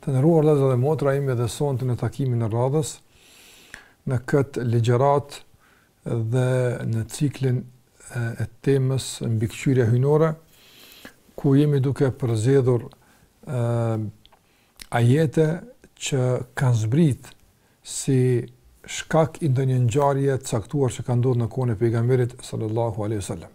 Të nderuar vëllezër dhe motra, jemi edhe sonte në takimin e radhës në këtë ligjërat dhe në ciklin e temës mbikëqyrja hyjnore, ku jemi duke përzgjedhur ajete që kanë zbrit si shkak i ndonjë ngjarje të caktuar që ka ndodhur në kohën e pejgamberit sallallahu alaihi wasallam.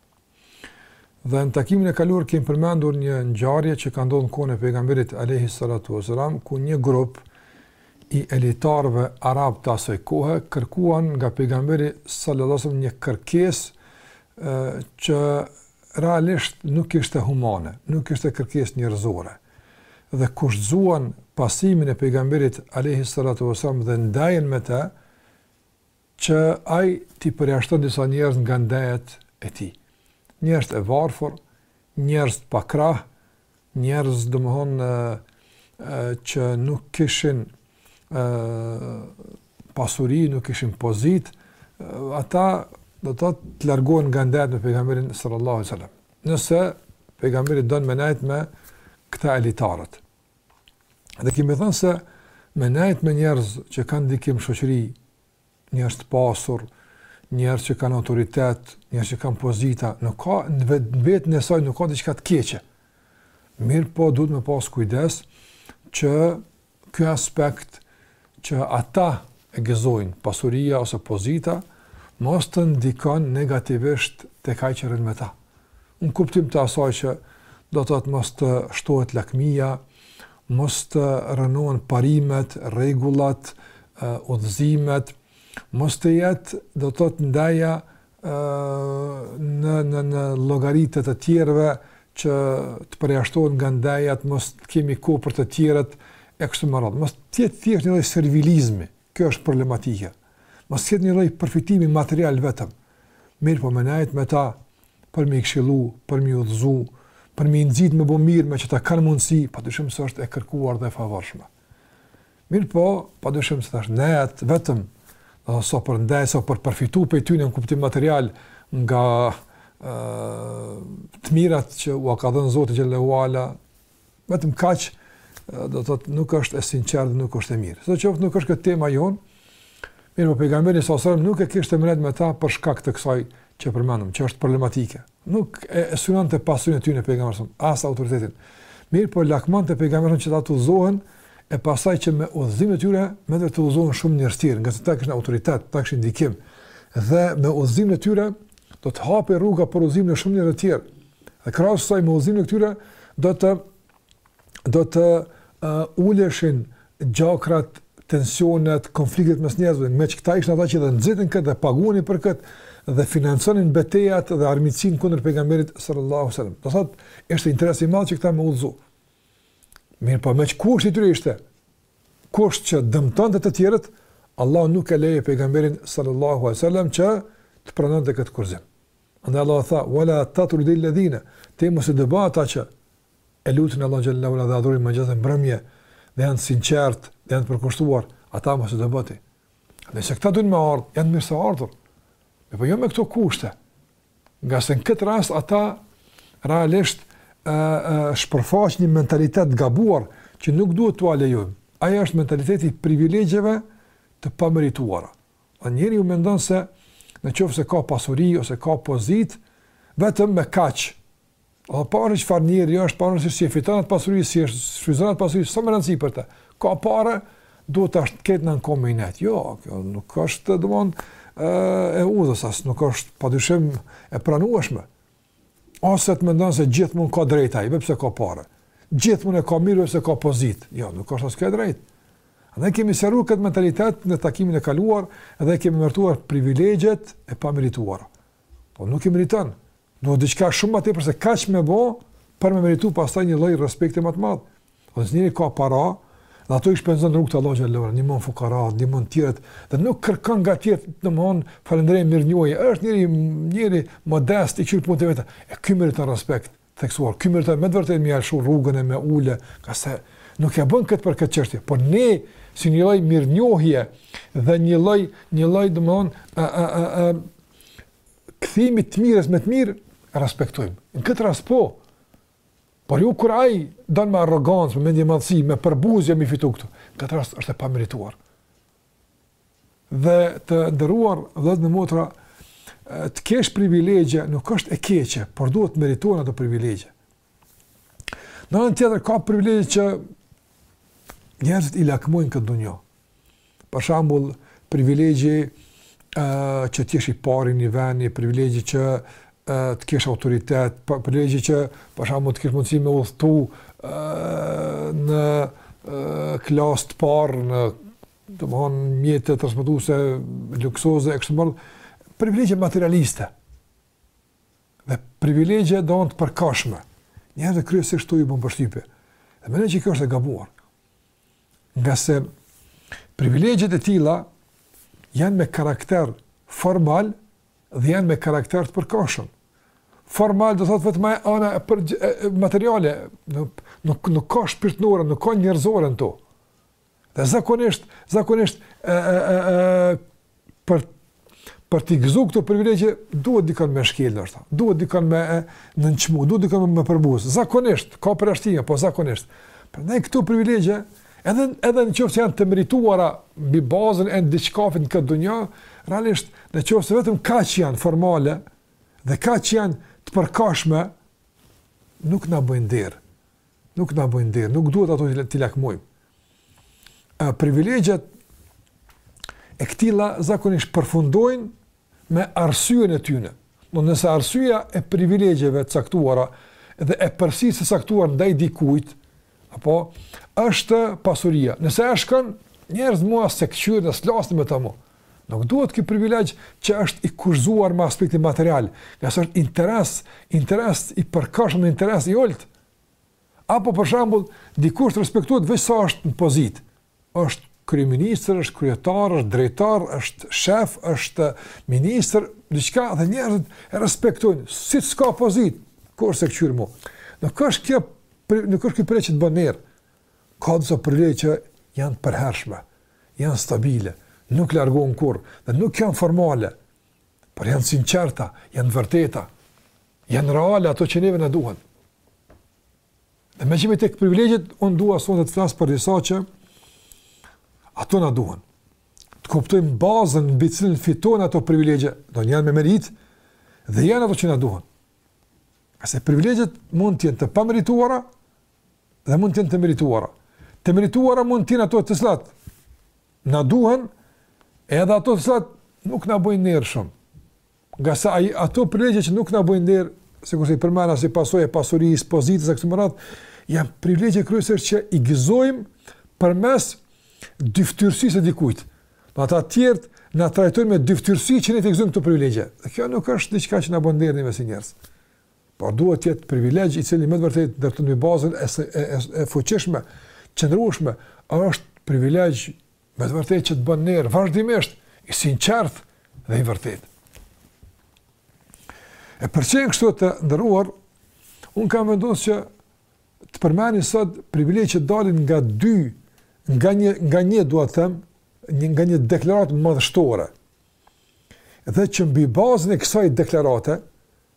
Dhe në takimin e kaluar kemi përmendur një ngjarje që ka ndodhur në kohën e pejgamberit alayhi salatu wasalam ku një grup i elitarëve arab të asaj kohe kërkuan nga pejgamberi sallallahu alaihi wasallam një kërkesë që realisht nuk ishte humane, nuk ishte kërkesë njerëzore. Dhe kushtzuan pasimin e pejgamberit alayhi salatu wasalam dhe ndejën me të që ai t'i përjashton disa njerëz nga ndejat e tij. Njerëz të varfër, njerëz të pakrah, njerëz domthonë që nuk kishin ë pasuri, nuk kishin pozitë, ata do të thotë të largohen nga ndejat me pejgamberin sallallahu alaihi wasallam. Nëse pejgamberi don me nejt me këta elitarët. Dhe kemi thënë se me nejtë me njerëz që kanë ndikim shoqëri, njerëz të pasur, njerëz që kanë autoritet, njerëz që kanë pozita, nuk ka në vetvete, në esencë nuk ka diçka të keqe. Mirëpo duhet me pas kujdes që kjo aspekt që ata e gëzojnë, pasuria ose pozita, mos të ndikon negativisht tek ai që rrin me ta. Në kuptim të asaj që do të thotë mos të shtohet lakmia, mos të rënohen parimet, rregullat, udhëzimet, mos të jetë do të thotë ndeja në në në llogari të të tjerëve që të përjashtohen nga ndejat, mos të kemi kohë për të tjerët e kështu me radhë. Mos të jetë thjesht një lloj servilizmi. Kjo është problematika. Mos të jetë një lloj përfitimi material vetëm. Mirëpo me nejt me ta për me i këshillu, për me i udhëzu, për me i nxit me bo mirë meqë ata kanë mundësi, padyshim se është e kërkuar dhe e favorshme. Mirëpo, padyshim se me nejt vetëm, do të thotë për ndaj sa për përfitu prej tyre në kuptim material nga ë të mirat që ua ka dhënë Zoti xhel-le ue ala, vetëm kaq do të thotë nuk është e sinqertë, nuk është e mirë. Sado qoftë nuk është kjo tema jonë. Mirëpo pejgamberi sa sa nuk e kishte me nejt me ta për shkak të kësaj që përmendëm, që është problematike. Nuk e synonte pasurinë e tyre pejgamberi sa, as autoritetin. Mirpo lakmonte pejgamberi që ata të udhëzohen e pastaj që me udhëzimin e tyre edhe të udhëzohen shumë njerëz tjerë, ngase ata kishin autoritet, ata kishin ndikim dhe me udhëzimin e tyre do të hapej rruga për udhëzimin e shumë njerëzve tjerë. Dhe krahas kësaj me udhëzimin e tyre do të do të uleshin gjakrat, tensionet, konfliktet mes njerëzve, meqë këta ishin ata që dhe nxitnin këtë dhe pagunin për këtë dhe financonin betejat dhe armiqësinë kundër pejgamberit sallallahu sallam. Do thot, ishte interes i madhë që këta m'u udhëzu. Mirëpo po, meqë kusht i tyre ishte, kusht që dëmtonte të tjerët, Allah nuk e lejoi pejgamberin sallallahu sallam që të pranonte këtë kushtëzim. Andaj Allahu tha: "Wala tatrudi alladhina", ti mos i dëbo ata që e lutin Allahun xhallahu ala dhe adhurojnë mëngjes dhe mbrëmje, dhe janë të sinqertë, dhe janë të përkushtuar, ata mos i dëbo ti. Nëse këta duan me ardh, janë mirë se ardhur. Mirëpo jo me këto kushte. Ngase në këtë rast ata realisht ë ë shpërfaqin një mentalitet të gabuar që nuk duhet ta lejojmë. Ai është mentaliteti i privilegjeve të pamerituara. A njeriu mendon se në qoftë se ka pasuri ose ka pozitë, vetëm me kaq, o pavarësisht se çfarë njeri është, pavarësisht se si e fiton atë pasuri, si e shfrytëzon atë pasuri, s'ka më rëndësi për të. Ka pare, duhet t'i çohet në këmbë xhemati. Jo, kjo nuk është domethënë e udhës, as nuk është padyshim e pranueshme. Ose të mendon se gjithmonë ka drejt ai, veç pse ka pare. Gjithmonë e ka mirë veç pse ka pozitë. Jo, nuk është asgjë e drejtë. Ne kemi sqaruar këtë mentalitet në takimin e kaluar dhe kemi emërtuar privilegjet e pamerituara. Po nuk i meriton. Duhet diçka shumë më tepër se kaq me bo për me meritu pastaj një lloj respekti më të madh. Po nëse njeri ka para, dhe ato i shpenzon në rrugë të Allahut xhallahu ala, ndihmon fukarat, ndihmon të tjerët dhe nuk kërkon nga të tjerët, domthon falënderim mirënjohje, është njeri njeri modest e kqyr punën e vet. E ky meriton respekt të theksuar. Ky meriton me të vërtetë me ia lshu rrugën e me ulë, ka se nuk e bën këtë për këtë çështje, por ne si një lloj mirënjohje dhe një lloj një lloj domthon a a a a kthimi të mirës me të mirë respektojmë. Në këtë rast po, Por jo kur ai don me arrogancë, me mendjemadhësi, me përbuzje mi fitu këto, këtë rast është e pamerituar. Dhe të nderuar vëllezër e motra, të kesh privilegje nuk është e keqe, por duhet të meritohen ato privilegje. Në anë tjetër, ka privilegje që njerëzit i lakmojnë këtë dunjo, Për shembull, privilegji që të jesh i pari në një vend, privilegji që të kesh autoritet, privilegji që për shembull të kesh mundësi me udhëtu në klasë të parë në domthon mjete transportuese luksoze e kështu me radhë, privilegje materialiste. Dhe privilegje domthon të përkohshme. Njerëzve kryesisht këto u bën përshtypje. Dhe mendoj që kjo është e gabuar. Nga se privilegjet e tilla janë me karakter formal dhe janë me karakter të përkohshëm. Formal do thotë vetëm ana për materiale, nuk nuk nuk ka shpirtënore, nuk ka njerëzore në to. Dhe zakonisht, zakonisht ë ë ë për për t'i gëzu këto privilegje, duhet dikon me shkel ashtu, duhet dikon me nënçmu, duhet dikon me përbuz, zakonisht, ka përjashtime, po zakonisht. Prandaj këto privilegje, edhe, edhe në qoftë se janë të merituara mbi bazën e një diçkafit në këtë dunja, realisht në qoftë se vetëm ka që janë formale dhe ka që janë të përkohshme, nuk na bëjnë nder. Nuk na bëjnë nder, nuk duhet ato t'i lakmojmë. Privilegjet e këtilla zakonisht përfundojnë me arsyen e tyne. Në nëse arsyeja e privilegjeve të caktuara dhe epërsisë caktuar ndaj dikujt, apo, është pasuria. Nëse ajo shkon, njeri mo s'e këqyr dhe s'flasin me të mo. Nuk duhet ky privilegj që është i kushtëzuar me aspektin material, ngase është interes, interes i përkohshëm dhe interes i ulët. Apo për shembull, dikush respektohet veç sa është në pozitë, është kryeministër, është kryetar, është drejtor, është shef, është ministër, diçka dhe njerëzit e respektojnë, si s'ka pozitë, kush s'e këqyr mo. Nuk është kjo, nuk është kjo privilegj që të bën nder, ka disa privilegje që janë përhershme, janë stabile, nuk largohen kurrë, dhe nuk janë formale, por janë sinqerta, janë vërteta, janë reale ato që neve na duhen. Dhe meqë jemi te këto privilegjet, unë dua sonte të flas për disa që ato na duhen. Të kuptojmë bazën mbi cilën fiton ato privilegje, domethënë janë me meritë, dhe janë ato që na duhen. A se privilegjet mund të jenë të pamerituara dhe mund të jenë të merituara. Të merituara mund të jenë ato të cilat, Na duhen edhe ato të cilat nuk na bëjnë nder shumë. Ngase ato privilegje që nuk na bëjnë nder, sikur që përmenda si pasojë e pasurisë, pozitës e kështu me radhë, janë privilegje kryesisht që i gëzojmë përmes dyfytyrësisë së dikujt. Do ata të tjerë na trajtojnë me dyfytyrësi që ne të gëzojmë këto privilegje. Dhe kjo nuk është diçka që na bën nder neve si njerëz. Por duhet të jetë privilegj i cili me të vërtetë ndërtohet mbi bazën e së, e, e, e fuqishme, qëndrueshme, është privilegj me të vërtetë që të bën nder vazhdimisht i sinqert dhe i vërtet. E për qenë kështu të nderuar, un kam vendosur që të përmendi sot privilegj që dalin nga dy nga një nga një dua të them, një nga një deklaratë madhështore. Dhe që mbi bazën e kësaj deklarate,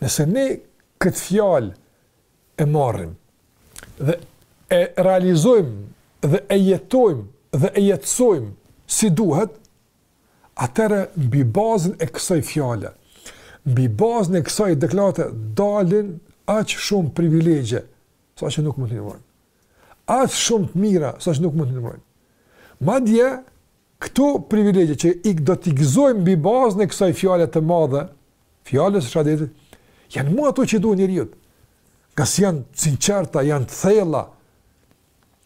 Nëse ne këtë fjalë e marrim dhe e realizojmë dhe e jetojmë dhe e jetësojmë si duhet, atëherë mbi bazën e kësaj fjale, mbi bazën e kësaj deklarate dalin aq shumë privilegje, sa që nuk mund të numërojmë. Aq shumë të mira, sa që nuk mund të numërojmë. Madje Këto privilegje që do t'i gëzojmë mbi bazën e kësaj fjale të madhe, fjalës së shahadetit, janë ato që i duhen njeriut. Ngase janë të sinqerta, janë të thella,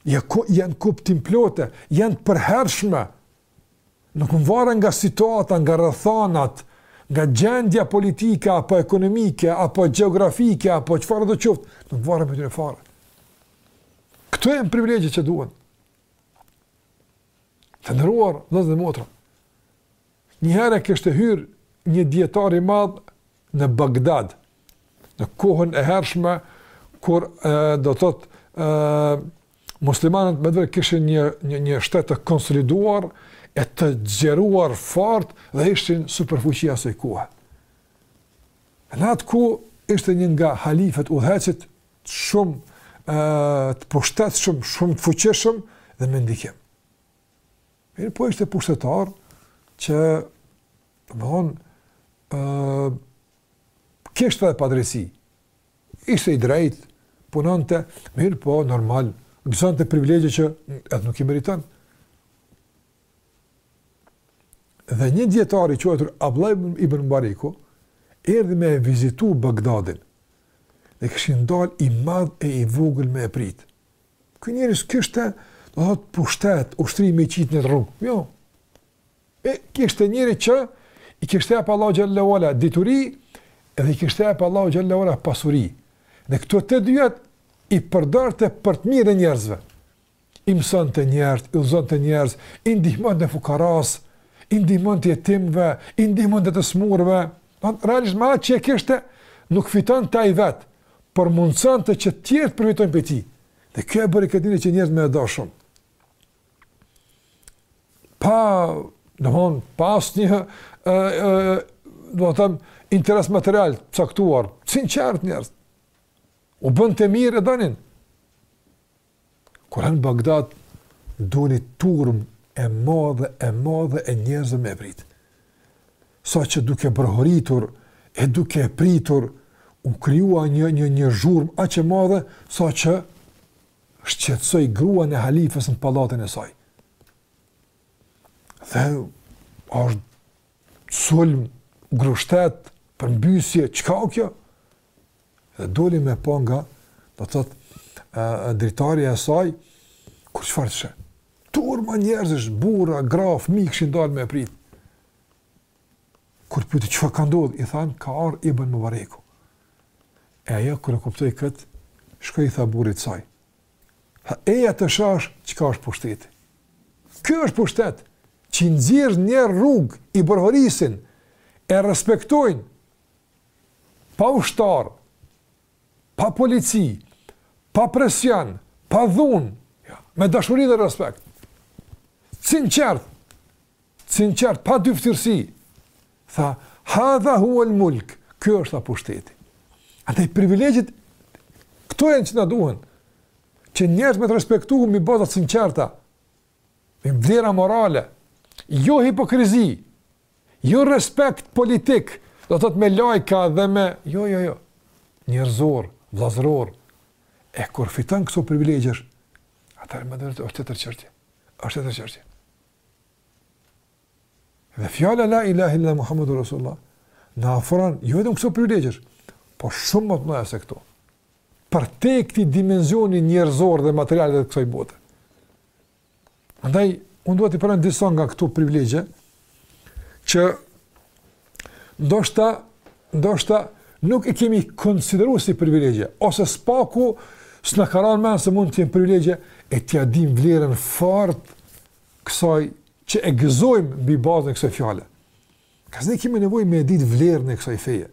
janë kuptimplote, janë të përhershme, nuk varen nga situata, nga rrethanat, nga gjendja politike, apo ekonomike, apo gjeografike, apo çfarëdo qoftë, nuk varen prej tyre fare. Këto janë privilegje që duhen. Të nderuar, vëllezër dhe motra. Njëherë kishte hyrë një dijetar i madh në Bagdad, në kohën e hershme, kur e, do të thotë muslimanët edhe kishin një, një, një shtet të konsoliduar, e të zgjeruar fort dhe ishin superfuqi e asaj kohe. Në atë kohë ishte një nga halifet udhëheqës, të shumë ë të pushtetshëm, shumë të fuqishëm dhe me ndikim. Mirëpo ishte pushtetar që domethënë ë kishte edhe padrejtësi. Ishte i drejtë, punonte, mirëpo normal, gëzonte privilegje që edhe nuk i meriton. Dhe një dijetar i quajtur Abdullah ibn Mubareku, erdhi me e vizitu Bagdadin, dhe kishin dalë i madh e i vogël me e prit. Ky njeri s'kishte, do të thotë, pushtet, ushtri me i qitë në rrugë, jo. Ishte njeri që i kishte pas dhanë Allahu xhele ve ala dituri edhe i kishte pas dhanë Allahu xhele ve ala pasuri. Dhe këto të dyjat i përdorte për të mirën e njerëzve. i mësonte njerëzit, i udhëzonte njerëzit, i ndihmonte fukarasë, i ndihmonte jetimëve, i ndihmonte të smurëve, thotë realisht me atë që e kishte, nuk përfitonte ai vet, por mundsonte që të tjerët të përfitojnë prej tij. Dhe kjo e bëri këtë njeri që njerëzit me e dashtë. Pa, domthon, pa asnjë ë ë do të them interes material të caktuar, sinqerisht njerëzit. U bënte mirë e donin. Kur hyn në Bagdad dul një turmë e madhe e madhe e njerëzve me e prit. Sa që duke brohoritur e duke e pritur u krijua një një një zhurmë aq e madhe sa që shqetësoi gruan e halifës në pallatin e saj. Dhe është sulm grusht shtet, përmbysje, çka o kjo? Dhe doli me pa nga, do të thotë, dritarja e saj, kur çfarë të sheh. Turma njerëzish, burra, gra, fëmi, kishin dalë me prit. Kur pyti çfarë ka ndodhë, i thanë, ka ardhë Ibn Mubareku. E ajo, kur e kuptoi këtë, shkoi i tha burrit saj. Tha, eja të shohsh çka është pushteti. Ky është pushtet, që i nxirr njerëz n'rrugë, i brohorisin, e respektojnë, pa ushtar, pa polici, pa presion, pa dhunë, ja, me dashuri dhe respekt. Sinqert, sinqert, pa dyfytyrësi, tha, hadha huel mulk, kjo është tha pushteti. Andaj privilegjet këto janë që na duhen, që njerëzit me të respektu, mi baza të sinqerta, mi vlera morale, jo hipokrizi, Jo respekt politik, do të thotë me lajka dhe me, jo, jo, jo, njerëzor, vllazëror, e kur fiton këso privilegjesh, atëherë me të vërtetë, është tjetër çështje, është tjetër çështje. Dhe fjala la ilahe illa Muhammedu Rasulullah, na ofron, jo vetëm këto privilegje, po shumë më të mëdhaja se këto, përtej këtij dimensioni njerëzor dhe material të kësaj bote. Andaj, unë duhet të përmend disa nga këto privilegje, që ndoshta, ndoshta nuk i kemi konsideru si privilegje, ose së paku s'na ka ra n'men se mund të jenë privilegje, e t'ia dimë vlerën fort kësaj që e gëzojmë mbi bazën e kësaj fjale. Se ne kemi nevojë me ditë vlerën e kësaj feje.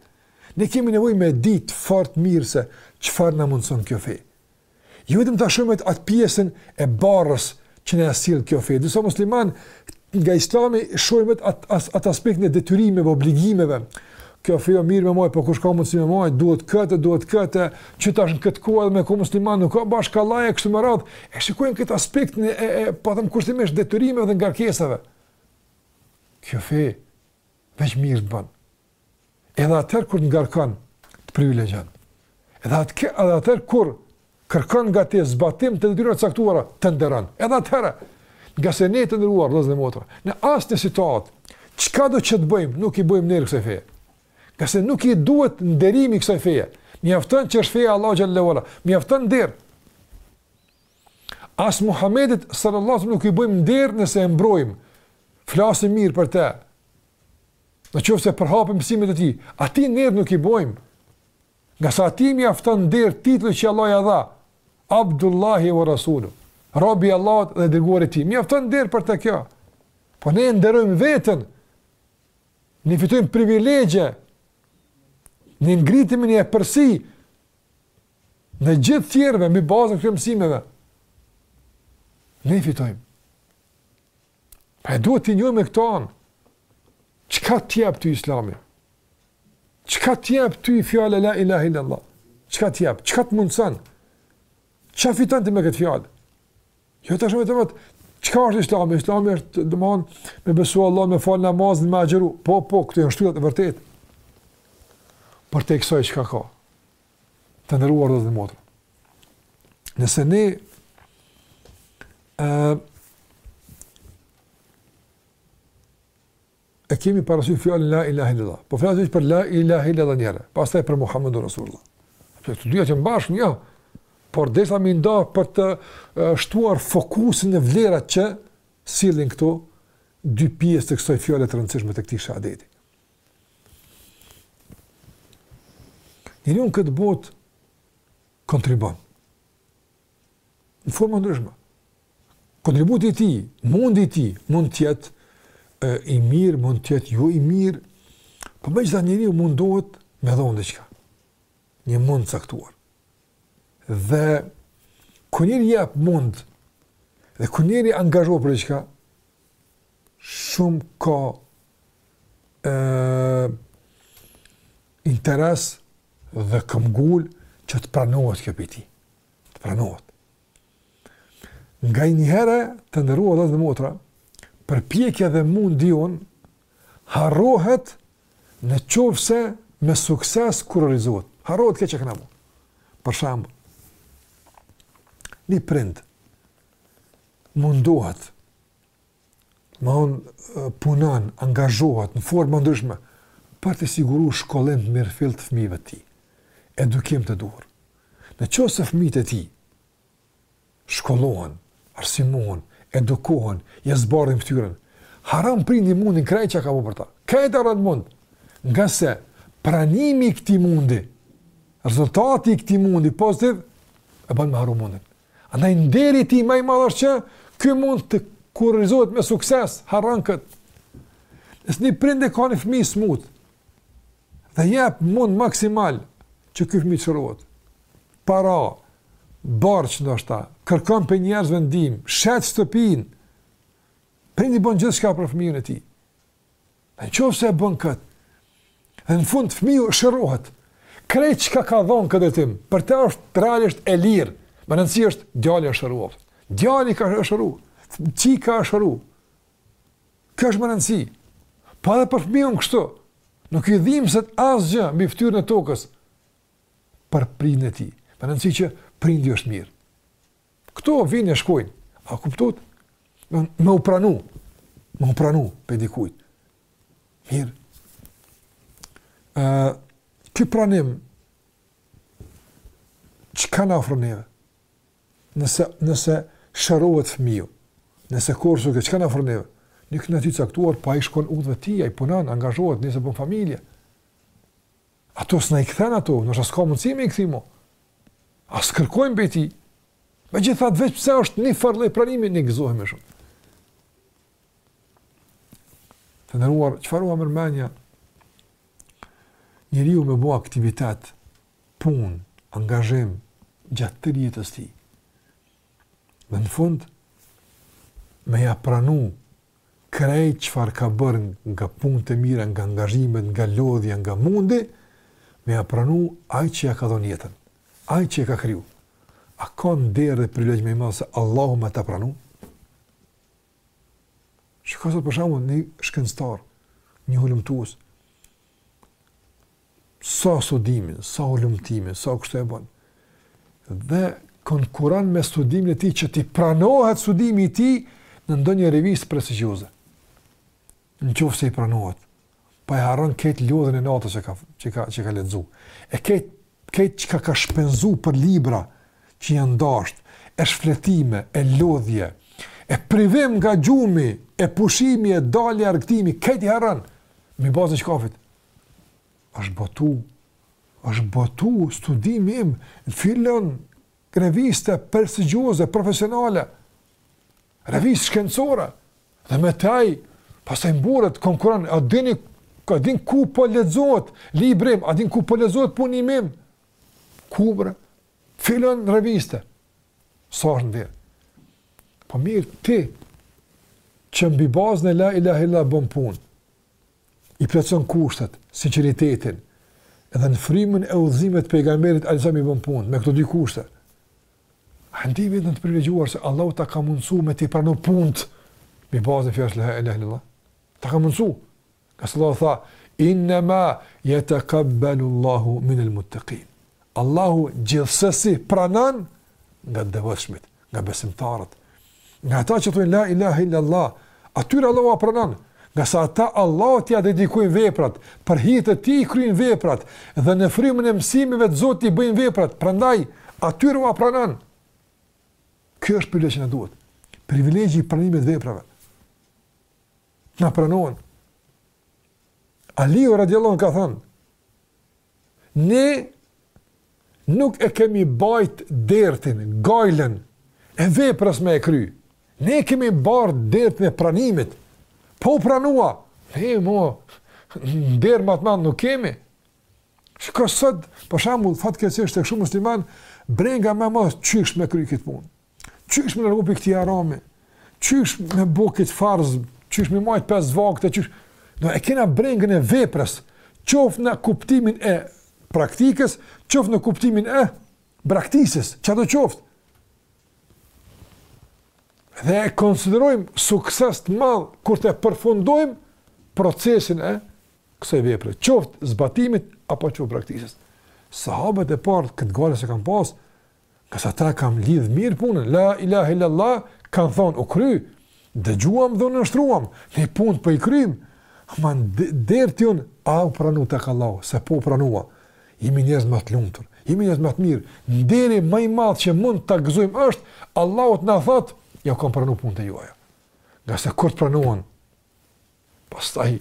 Ne kemi nevojë me ditë fort mirë se çfarë na mundëson kjo fe. Jo vetëm ta shohim atë pjesën e barrës që na sjell kjo fe. Disa muslimanë nga Islami shohin atë at, at, at aspektin e detyrimeve, obligimeve. Kjo feja o mirë me majt, po kush ka mundësi me majt, duhet këtë, duhet këtë, që tash në këtë kohë edhe me kon musliman nuk o bash kollaj e kështu me radhë. E shikojnë këtë aspektin e, e, e po them kushtimisht detyrimeve dhe ngarkesave. Kjo fe veç mirë të bën. Edhe atëherë kur të ngarkon, të privilegjon. Edhe atëherë, edhe atëherë kur kërkon nga ti zbatim të detyrave të caktuara, të nderon. Edhe atëherë, ngase ne të nderuar, vëllezër dhe motra, në asnjë situatë, çkado që të bëjmë, nuk i bëjmë nder kësaj feje. Ngase nuk i duhet nderimi kësaj feje. Mjafton që është feja e Allahut xhele ue ala. Mjafton nder. As Muhammedit sallallahu nuk i bëjmë nder nëse e mbrojmë. Flasim mirë për të. Në qoftë se përhapim mësimet e tij, atij nder nuk i bëjmë. Ngase atij mjafton nder titulli që Allahu ia dha, Abdullahi wa Rasulu, robi i Allahut dhe i dërguari i tij. Mjafton nder për të kjo. Po ne e nderojmë veten. Ne fitojmë privilegje. Ne ngritemi në epërsi ndaj gjithë tjerëve mbi bazën e këtyre mësimeve. Ne fitojmë. Pra duhet të njohim këto anë. Çka t'jep ty islami? Çka t'jep ty fjala la ilaha illallah? Çka t'jep? Çka të mundëson? Ça fiton ti me këtë fjalë? Jo të shumë të mëtë, çka është islami? Islami është, domethënë me besu Allahun, me falë namazin, me agjeru. Po, po, këto janë të vërteta. Përtej kësaj çka ka? Të nderuar vëllezër dhe motra. Nëse ne ë e kemi parasysh fjalën la ilaha illallah. Po flasim për la ilaha illallah njëherë, pastaj për Muhamedu rasulullah. Për të dyja që m'bashkohen. Por deshta me i nda për të shtuar fokusin në vlerat që sjellin këto dy pjesë të kësaj fjale të rëndësishme të këtij shahadeti. Njeriu në këtë botë kontribon. Në forma të ndryshme. Kontributi i tij, mundi i tij, mund t'jetë e, i mirë, mund t'jetë jo i mirë, po megjithatë njeriu mundohet me dhonë diçka. Një mund të caktuar. Dhe kur njeriu jep mund, dhe kur njeriu angazhohet për diçka, shumë ka e, interes dhe këmbëngul që të pranohet kjo prej tij. Të pranohet. Nganjëherë të nderuar vëllezër dhe motra, përpjekja dhe mundi jonë, harrohet në qoftë se me sukses kurorizohet. Harrohet krejt çka ka ndodhë. Për shembull, një prind mundohet me thonë, punon, angazhohet, në forma të ndryshme, për t'i siguru shkollim të mirëfilltë fëmijëve të tij, edukim të duhur. Në qoftë se fëmijët e tij, shkollohen, arsimohen, edukohen, ia zbardhin fytyrën, harron prindi mundin krejt çka ka bo për ta. Krejt e harron at mund, ngase pranimi i këtij mundi, rezultati i këtij mundi pozitiv, e banë me haru mundin. Andaj nderi i tij më i madh është që ky mund të kurorëzohet me sukses, harron kët. Nëse një prind e ka një fëmijë të smut, dhe jep mund maksimal që ky fëmijë të shërohet. Para, borxh ndoshta, kërkon prej njerëzve ndihmë, shet shtëpinë, prindi bon gjithçka për fëmijën e tij. Në qoftë se e bën këtë, dhe në fund fëmiju shërohet, krejt çka ka dhonë në këtë drejtim, për te është realisht e lirë, me rëndësi është djali u shëru, djali u shëru, çika u shëru, kjo është me rëndësi, po edhe për fëmijën kështu, nuk i dhimbset asgjë mbi fytyrën e tokës, për prindin e tij, me rëndësi që prindi është mirë, Këto vijnë e shkojnë. A kuptuat? Do me u pranu. Me u pranu prej dikujt. Mirë. Ë uh, ky pranim çka na ofron neve? Nëse nëse shërohet fëmiju, nëse kurorëzo çka na ofron neve? Një kënaqësi të caktuar, pra po ai shkon udhëve të tij, ai punon, angazhohet, nëse bën familje. Ato s'na i kthen ato, ndoshta as s'ka mundësi me i kthy mo. As s'kërkojmë prej tij. Megjithatë veç pse është një farë lloj pranimi, ne gëzohemi shumë. Të nderuar, çfarë ua merr mendja, njeriu me bo aktivitet, punë, angazhim, gjatë tërë jetës tij. Dhe në fund, me ia pranu krejt çfarë ka bërë nga punët e mira, nga angazhimet, nga lodhja, nga mundi, me ia pranu ai që ia ka dhon jetën, ai që e ka kriju. A ka nder dhe privilegj më të madh se Allahu me ta pranu? Çka sot për shembull një shkencëtar, një hulumtues, sa studimin, sa hulumtimin, sa kështu e bën. Dhe konkurron me studimin e tij që t'i pranohet studimi i tij në ndonjë revistë prestigjioze. Në qoftë se i pranohet, pra po e harron krejt lodhjen e natës që ka, që ka, që ka lexu. E krejt, krejt çka ka shpenzu për libra që janë dashtë, e shfletime, e lodhje, e privim nga gjumi, e pushimi, e dalje, argëtimi, krejt i harron, mbi bazën e çkafit. është botu, është botu studimi im, filan reviste prestigjioze, profesionale, reviste shkencore, dhe me ta, pastaj mburret, konkuran, a dini, a din ku po lexohet libri im, a din ku po lexohet punimi im, ku bre, filan reviste, sa është në dhe, po mirë ti, që mbi bazën e la ilahe illa bën punë, i plotëson kushtet, sinqeritetin, edhe në frymën e udhëzimit të pejgamberit alejhi selam i bën punë me këto dy kushte. E ndin veten të privilegjuar se Allahu ta ka mundësuar me të pranu punë mbi bazën e fjalës la ilaha illallah. Ta ka mundësuar. Ngase Allahu tha inna ma yataqabbalu Allahu min almuttaqin. Allahu gjithsesi pranon nga të devotshmit, nga besimtarët, nga ata që thonë la ilaha illa allah, atyre Allahu ua pranon, ngase ata Allahut ia dedikojnë veprat, për hir të tij kryejnë veprat dhe në frymën e mësimeve të Zotit i bëjnë veprat, prandaj atyre ua pranon. Ky është privilegji që na duhet. Privilegji i pranimit të veprave. Na pranon. Aliu radiallahu anhu ka thënë, ne nuk e kemi bajt dertin, gajlën, e veprës me e kry. Ne kemi bajt dertin e pranimit, po u pranua, ne mo dert matanë nuk kemi. Shiko sot, për shambull, fatkeqësisht te shumë muslimanë, brenga ma e madhe qysh me kry këtë punë. Qysh m'u largu prej këtij harami? Qysh me bo këtë farz? Qysh me majt pesë vakte? Qysh... Do e kena brengën e veprës, qoftë në kuptimin e praktikës, qoftë në kuptimin e braktisës, çka do qoftë. Dhe e konsiderojmë sukses të madh kur ta përfundojmë procesin e kësaj vepre, qoftë zbatimit apo qoftë braktisës. Sahabët e parë këtë gajle s'e kanë pasë, Ngase ata e kanë lidh mirë punën, la ilahe illallah, kanë thonë, u kry, dëgjuam dhe u nënshtruam, ne punët po i kryjmë, ama derti jon, a u pranu tek Allahu, se po u pranua, jemi njerëzit më të lumtur, jemi njerëzit më të mirë, nderi më i madhë që mund të gëzojmë është, Allahu të na thotë, jua kam pranu punët e juaja. Ngase kur të pranohen, pastaj,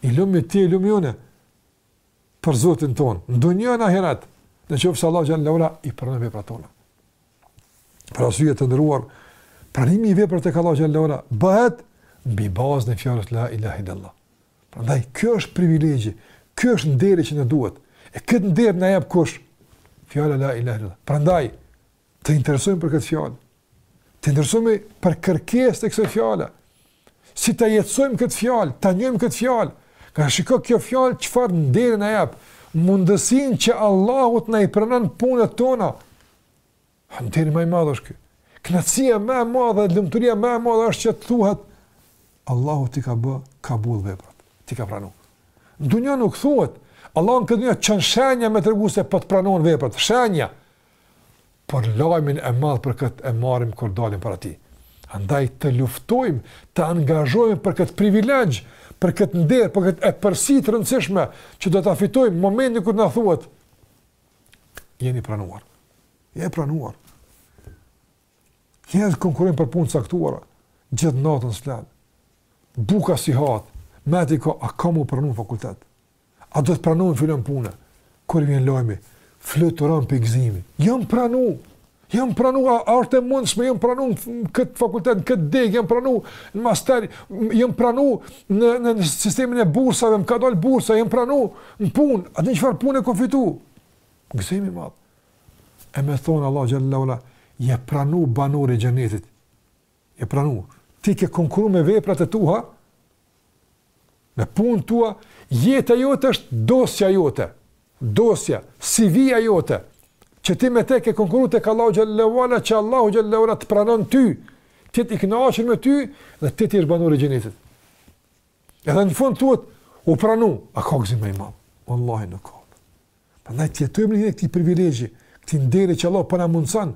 i lumi ti, i lumi jon, për Zotin tonë, në dunja e në ahiret, në qoftë se Allahu xhelle ue ala i pranon veprat tona. Për arsye, të nderuar, pranimi i veprës tek Allahu xhelle ue ala bëhet mbi bazën e fjalës la ilaha illallah. Prandaj ky është privilegji, ky është nderi që na duhet. E këtë nder na jep kush? Fjala la ilaha illallah. Prandaj Të interesojmë për këtë fjalë. Të interesojmë për kërkesë të kësaj fjale. Si të jetësojmë këtë fjalë, të njohim këtë fjalë. Ka shiko kjo fjalë çfarë nderi na jep. Mundësinë që Allahu të na i pranon punët tona. Nderi më i madh është kjo. Kënaqësia më e madhe, lumturia më e madhe është që të thuhet Allahu t'i ka bë kabul veprat. T'i ka pranu. Dunja nuk thuhet. Allahu në këtë dunja çon shenja me të tregu se po të pranon veprat. Shenja. Por lajmin e madh për këtë e marrim kur dalim para tij. Andaj të luftojmë, të angazhohemi për këtë privilegj, për këtë nder, për këtë epërsi të rëndësishme që do ta fitojmë momentin kur na thuhet jeni pranuar. Je pranuar. Njerëz konkurrojnë për punë caktuara, gjithë natën s'flen. Buka s'i hahet, me dit a ka m'u pranu n'fakultet. A do të pranohet n'filan punë? Kur vjen lajmi, fluturon pi gëzimi. Jam pranu. Jam pranu a është e mundshme, jam pranu në këtë fakultet, në këtë degë, jam pranu në master, jam pranu në në sistemin e bursave, më ka dalë bursa, jam pranu në punë. A di çfarë pune kam fitu? Gëzim i madh. E me t'thon Allah xhelle ve ala, je pranu banor i xhenetit. je pranu, ti ke konkuru me veprat e tua, me punët tua, jeta jote është dosja jote, dosja, sivija jote, që ti me te ke konkuru tek Allahu xhelle ve ala, që Allahu xhelle ve ala të pranon ty, të jetë i kënaqun me ty, dhe ti të jesh banor i xhenetit. Edhe në fund thuhet, u pranu, a ka gëzim ma i madh? Wallahi nuk ka. Prandaj të jetojmë një këtij privilegji, këtij nderi që Allah po na mundëson,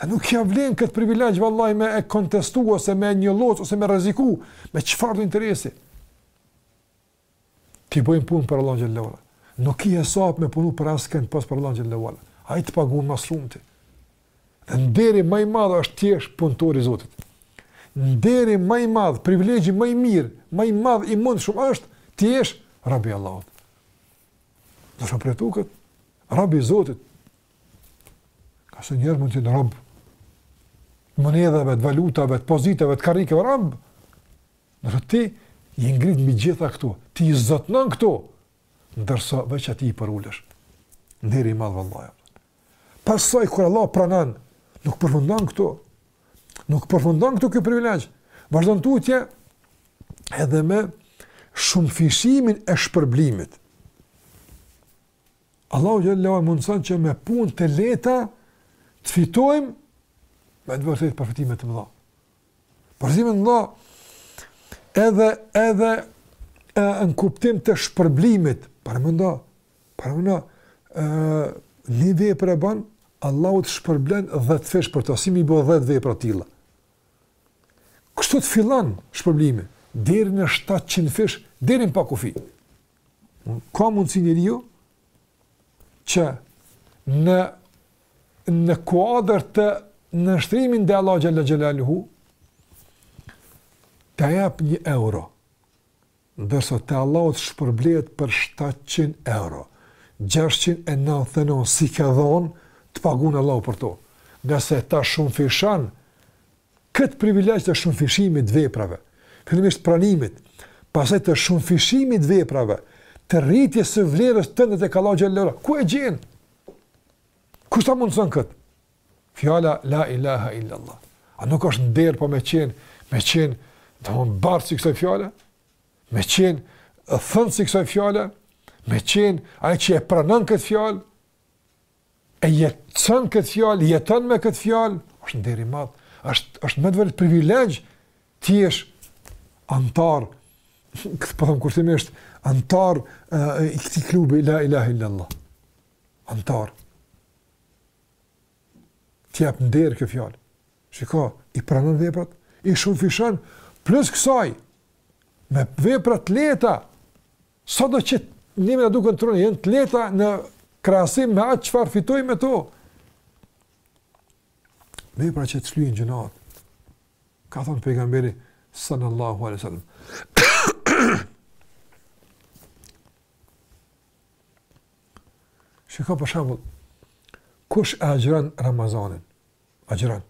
Dhe nuk ja vlen këtë privilegj vallaj me e kontestu ose me njollos ose me e rreziku me çfarëdo interesi. T'i bëjmë punët për Allahun xhelle ve ala. Nuk i hesap me punu për askënd pos për Allahun xhelle ve ala. Ai të paguon më shumë ty. Dhe nderi më i madh është të jesh punëtor i Zotit. Nderi më i madh, privilegji më i mirë, më i madh i mundshëm është të jesh rob i Allahut. Do të shohë për të këtë, rob i Zotit, Kurse njerëz mund të jenë robë të monedhave, të valutave, të pozitave, të karrikeve, robë. Ndërsa ti je i ngritun mbi gjitha këto, ti i zotnon këto, ndërsa veç atij i përulesh. Nderi i madh vëllaj. Pasaj, kur Allahu pranon, nuk përfundon këtu. Nuk përfundon këtu ky privilegj. Vazhdon tutje edhe me shumëfishimin e shpërblimit. Allahu xhallahu e mundson që me punë të lehta të fitojmë me të vërtetë përfitime të mëdha. Përfitime të mëdha edhe edhe e, në kuptim të shpërblimit, para mendo, para mendo, ë një vepër e bën, Allahu të shpërblen 10 fish për të, si me bo 10 vepra të tilla. Kështu të fillon shpërblimi deri në 700 fish deri në pa kufi. Ka mundësi njeriu që në në kuadër të nënshtrimit ndaj Allahut xhelle xhelaluhu, ta jep një euro, ndërsa te Allahu t'i shpërblehet për 700 euro, 699 s'i ke dhonë, të pagun Allahu për to. Nëse ta shumëfishon, Këtë privilegj të shumëfishimit të veprave, fillimisht pranimit, pastaj të shumëfishimit të veprave, të rritjes së vlerës tënde tek Allahu xhallahu ala, ku e gjen? Kush ta mundson kët? Fjala la ilaha illa allah. A nuk është nder pra me qen, me qen ti mbartësi i kësaj fjale? Me qen thënësi i kësaj fjale? Me qen ai që e pranon kët fjalë? e jetëson këtë fjalë, jeton me këtë fjalë, është nder i madh, është, është me të vërtetë privilegj të jesh antar, këtë po e them po kushtimisht, antar uh, i këti klubi, la ilahe illallah, antar. Të jep nder kjo fjalë, shiko, i pranon veprat, i shumëfishon, plus kësaj, me vepra të lehta, Sado që neve na duken të rona, janë të lehta në krahasim me atë çfarë fitojmë me to. Vepra që të shlyejnë gjynahet. Ka thënë pejgamberi sallallahu alaihi wasallam. Shiko për shembull kush e agjëron Ramazanin? Agjëron.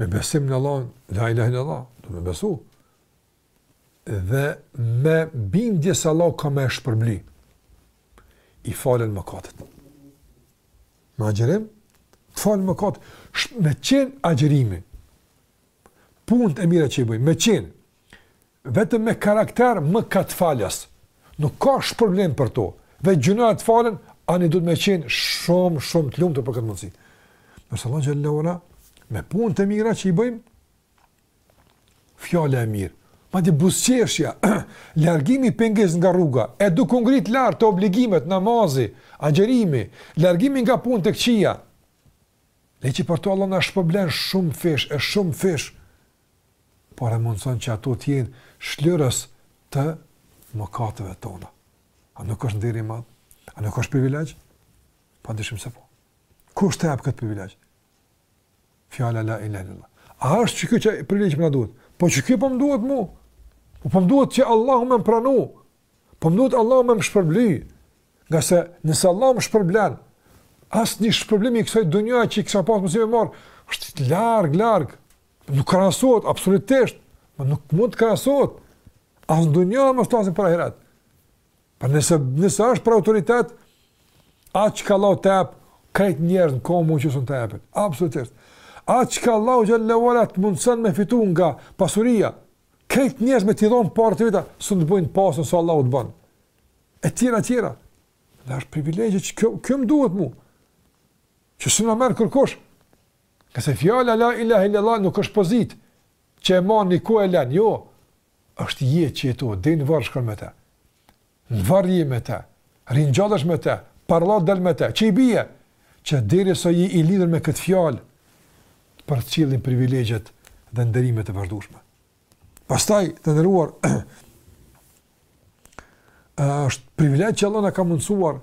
Me besim në Allah, la ilaha illallah, me besu. dhe me bindje se Allahu ka me e shpërbly, i falen mëkatet. Me agjerim, të falen mëkatet, me qenë agjerimi, punët e mira që i bëjmë, me qenë, vetëm me karakter mëkatfalës, nuk ka shpërblim për to, dhe gjynahet të falen, ani duhet me qenë shumë, shumë të lumtur për këtë mundësi. Ndërsa Allahu xhelle xhelaluhu, me punët e mira që i bëjmë, Fjala e mirë. Madje buzëqeshja, largimi i pengesës nga rruga, e duke u ngrit lart te obligimet, namazi, agjërimi, largimi nga punë të këqija. Le që për to Allahu na shpërblen shumë fish, e shumë fish. Por e mundëson që ato të jenë shlyrës të mëkatëve tona. A nuk është nder i madh? A nuk është privilegj? Pa dyshim se po. Kush ta jep këtë privilegj? fjala la ilahe illallah. A është që qiky privilegj m'duhet? Po qikjo po më duhet mua? Po po më duhet që Allahu me m'pranu. Po më duhet Allahu me m'shpërbly. Ngase nëse Allahu më shpërblen, asnjë shpërblim i kësaj dynjaje që i kisha pas mundësi të marr, është larg, larg. Nuk krahasohet absolutisht. Po nuk mund të krahasohet. As n'dynja, mos t'flasim për ahiret. Po nëse, nëse është për autoritet, atë çka Allahu ta jep, krejt njerëzit n'komë me u çu s'un ta japin. Absolutisht. Atë çka Allahu xhele ue ala ta mundëson me fitu nga pasuria, krejt njerëzit me t'i dhonë paret e veta, s'un të bëjnë pasun si Allahu të bën. E tjera, tjera. Dhe është privilegj qikjo, kjo më duhet mu. Që s'un ma merr kërkush. Se fjala, la ilahe illallah, nuk është pozitë. Që e man diku e len. Jo, Është jetë që jetohet, deri në varr shkon me të. Në varr je me të, ringjallesh me të, para Allahut del me të. Ç'i bie? Që derisa je i lidhur me këtë fjalë, të përcjellin privilegjet dhe nderimet e vazhdueshme. Pastaj të nderuar është privilegj që Allah na ka mundësuar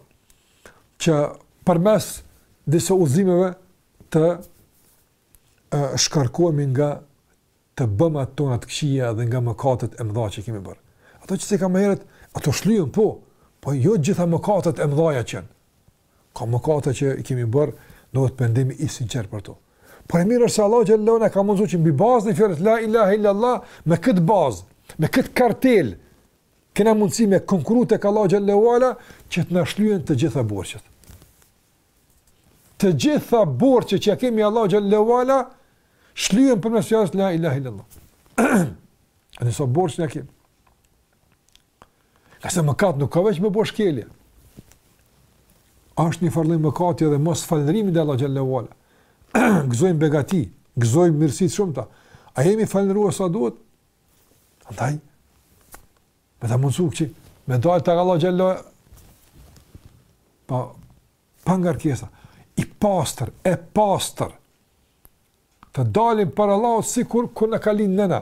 që përmes disa udhëzimeve të shkarkohemi nga të bëmat tona të këqija dhe nga mëkatet e mëdha që kemi bërë. Ato që ceka më herët, ato shlyhen po, po jo gjitha mëkatet e mëdha që janë. Ka mëkate që i kemi bërë, duhet pendim i sinqert për to. Por e mirë është se Allahu xhele ue ala na ka mësuar që mbi bazën e fjalës la ilaha illa allah me këtë bazë, me këtë kartelë kena mundësi me konkurru tek Allahu xhele ue ala që të na shlyen të gjitha borxhet. Të gjitha borxhet që kemi Allahut xhele ue ala shlyhen përmes fjalës la ilaha illallah. Edhe sa borxhe na kemi. Ngase mëkat nuk â veç me bo shkelje. Ashtë njëfarë lloj mëkati edhe mosfalënderimi ndaj Allahut xhele ue ala. gëzojmë begati, gëzojmë mirësi t'shumta. A jemi falënderu sa duhet? Andaj, Me ta mundësu që, me dalë te Allahu xhelle, pa, pa ngarkesa, i pastër, e pastër, të dalim para Allahut, sikur, kur na ka lind nëna,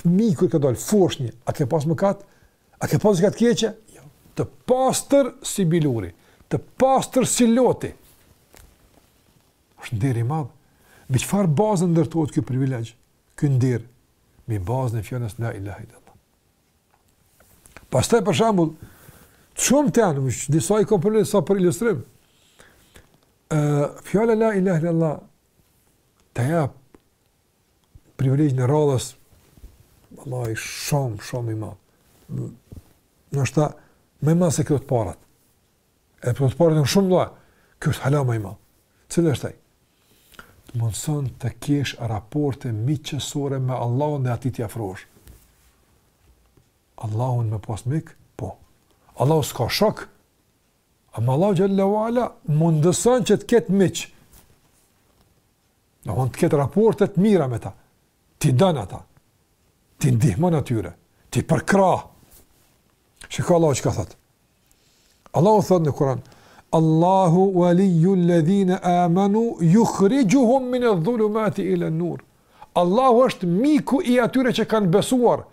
fëmi kur ka dalë, foshnje, a ke pas mëkate, a ke pas mëkate keqe, jo. të pastër si biluri, të pastër si loti, është nder i madh, mbi çfarë baze ndërtohet ky privilegj, ky nder, mbi bazën e fjalës la ilaha illallah, Pastaj për shembull, shumë janë, që disa i kemi përmend sa për ilustrim. Ë, fjala la ilaha illallah ta jep privilegjin e radhës. Wallahi shumë, shumë i madh. Ndoshta, ma i madh se këto të parat. Edhe pse të parat janë shumë të mëdha, ky është hala më i madh. Cili është ai? Të mundson të kesh raporte miqësore me Allahun dhe atij t'i afrohesh. Allahun me pas mik? Po. Allahu s'ka shok. Ama Allahu xhelle ue ala mundëson që të ketë miq. Do të ketë raporte të mira me ta. T'i don ata. T'i ndihmon atyre. T'i përkrah. Shikoj Allahu çka thotë. Allahu thot në Kur'an: "Allahu waliyyu alladhina amanu yukhrijuhum min adh-dhulumati ila an-nur." Allahu është miku i atyre që kanë besuar.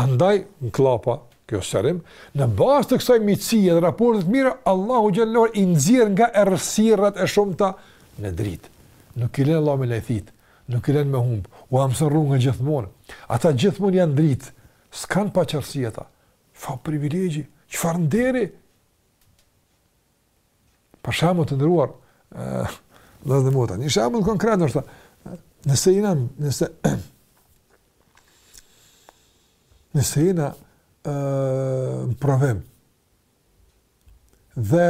Andaj në klapa, ky sqarim, në bazë të kësaj miqësie dhe raportit të mirë, Allahu xhallahu i nxjerr nga errësirrat e shumta në dritë. Nuk i lën Allahu me lajthit, nuk i lën me humb, ua mson rrugën gjithmonë. Ata gjithmonë janë n'dritë, s'kan paqartësi ata. Çfa privilegji, çfarë nderi? Për shembull të nderuar, eh, dhe dhe motra, një shembull konkret është, nëse jena, nëse, nëse jena eh, në provim, dhe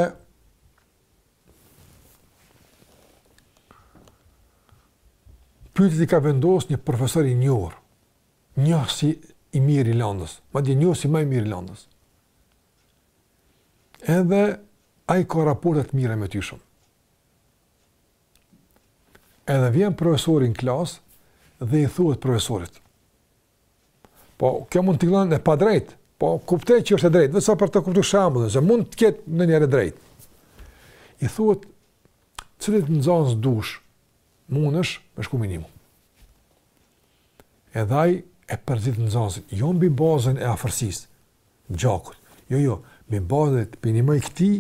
pyetjet i ka vendosë një profesor i njohur, Njohësi i mirë i landës, madje njohësi ma i mirë i landës. Edhe ai ka raporte të mira me ty shumë. Edhe vjen profesori në klasë dhe i thuhet profesorit. Po, kjo mund tingëllon e padrejt, po kuptoje që është e drejtë, sa për të kuptu shembullin, se mund të jetë ndonjëherë e drejtë. I thuhet cilit nxënës dush mundesh me shku m'i nimu. Edhe ai e përzgjidh nxansin, jo mbi bazën e afërsisë, gjakut. Jo, jo, mbi bazën e pini moj këtij,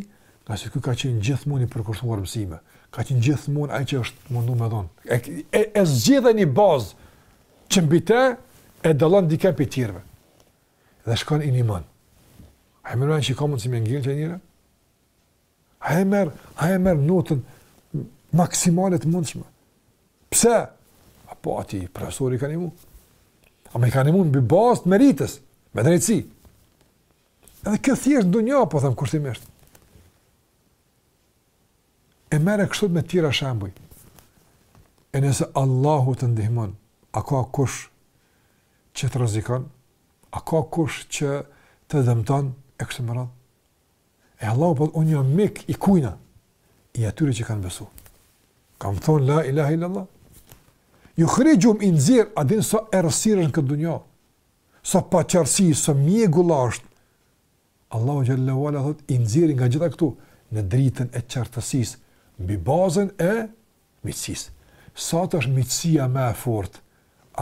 nga se ky ka qenë gjithmonë i përkushtuar mësimeve. Ka qenë gjithmonë ai që është mundu me dhonë. E, e, e zgjidh një bazë që mbi te e dallon dikend prej tjerve. Dhe shkon e emnon. Ai e merr atë që i ka mundësi me ngirë të njëre? Ai merr, ai merr notën maksimale të mundshme. Pse? A po atij profesori i ka ndihmu. Ama i ka ndihmu mbi bazë të meritës, me drejtësi. Edhe kjo thjesht në dunja, po thëmë, kushtimisht. E merre kështu me tjera shembuj. E nëse Allahu të ndihmon, a ka kush që të rrezikon, a ka kush që të dëmton, e kështu me radhë. E Allahu po thotë unë jam mik i kujna i atyre që kanë besu. Kanë thonë la ilahe illallah. Juhrixhuhum i nxjerr, a din sa errësirë në këtë dunja, sa paqartësi, sa mjegulla është. Allahu Xhelle ve ala thotë i nxjerr nga gjitha këto në dritën e qartësisë, mbi bazën e miqësisë. Sa të është miqësia më e fortë,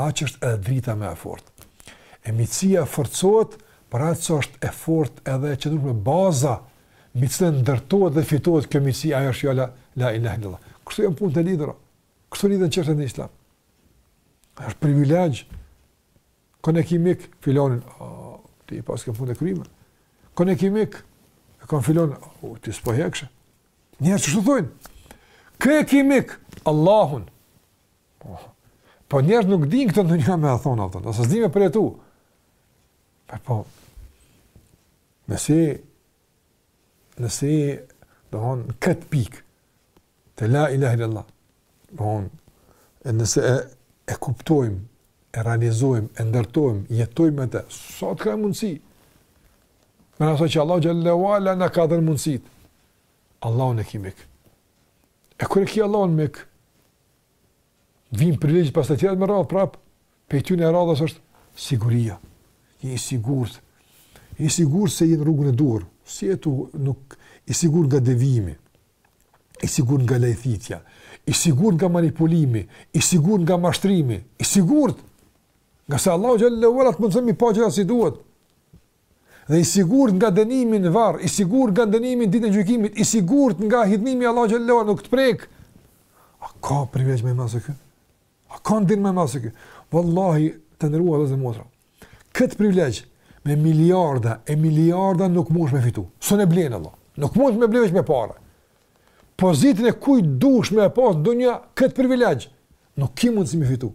aq është edhe drita më e fortë. E miqësia forcohet për aq sa është e fortë edhe e qëndrueshme baza mbi cilën ndërtohet dhe fitohet kjo miqësi, ajo është fjala la ilaha illallah. Kështu janë punët të lidhura. Kështu lidhen çështjet në Islam. Është privilegj. Kon e ki mik, filonin, oh, ti i paske punët e kryme. Kon e ki mik, e kam filonin, oh, ti s'po hek keq. Njeri që thotë, "Kë e ki mik? Allahun." Po, po njeri nuk din këtë ndonjëherë me e thonë ato, ose s'din me e përjetu. Po, po. Nëse nëse domethonë këtë pikë te la ilaha illallah. Domethonë nëse e, e kuptojmë, e realizojmë, e ndërtojmë, jetojmë me të, sa të ka mundësi, Në masë që Allahu Xhelle ve ala na ka dhënë mundësitë. Allahun e ki mik. E kur e ki Allahun mik, vijnë privilegjet pas të tjerat me radhë prapë, prej tyne e radhës është siguria. Je i sigurt. Je i sigurt se je në rrugën e duhur. Si e tu nuk i sigurt nga devijimi, i sigurt nga lajthitja, i sigurt nga manipulimi, i sigurt nga mashtrimi, i sigurt. Nga se Allahu Xhelle ve ala të mundëson me i pa gjërat si duhet. dhe i sigurt nga dënimi në varr, i sigurt nga dënimi në ditën e gjykimit, i sigurt nga hidhnimi i Allahut xhelle ve ala nuk të prek. A ka privilegj më të madh se ky? A ka ndihmë më të madhe se kjo? Wallahi, të nderuar vllezër e motra. Kët privilegj me miliarda e miliarda nuk mundsh me fitu. S'un e blen vallah. Nuk mund të e blesh me para. Pozitën e kujt dush me pas ndonjë kët privilegj. Nuk ki mundsi me fitu.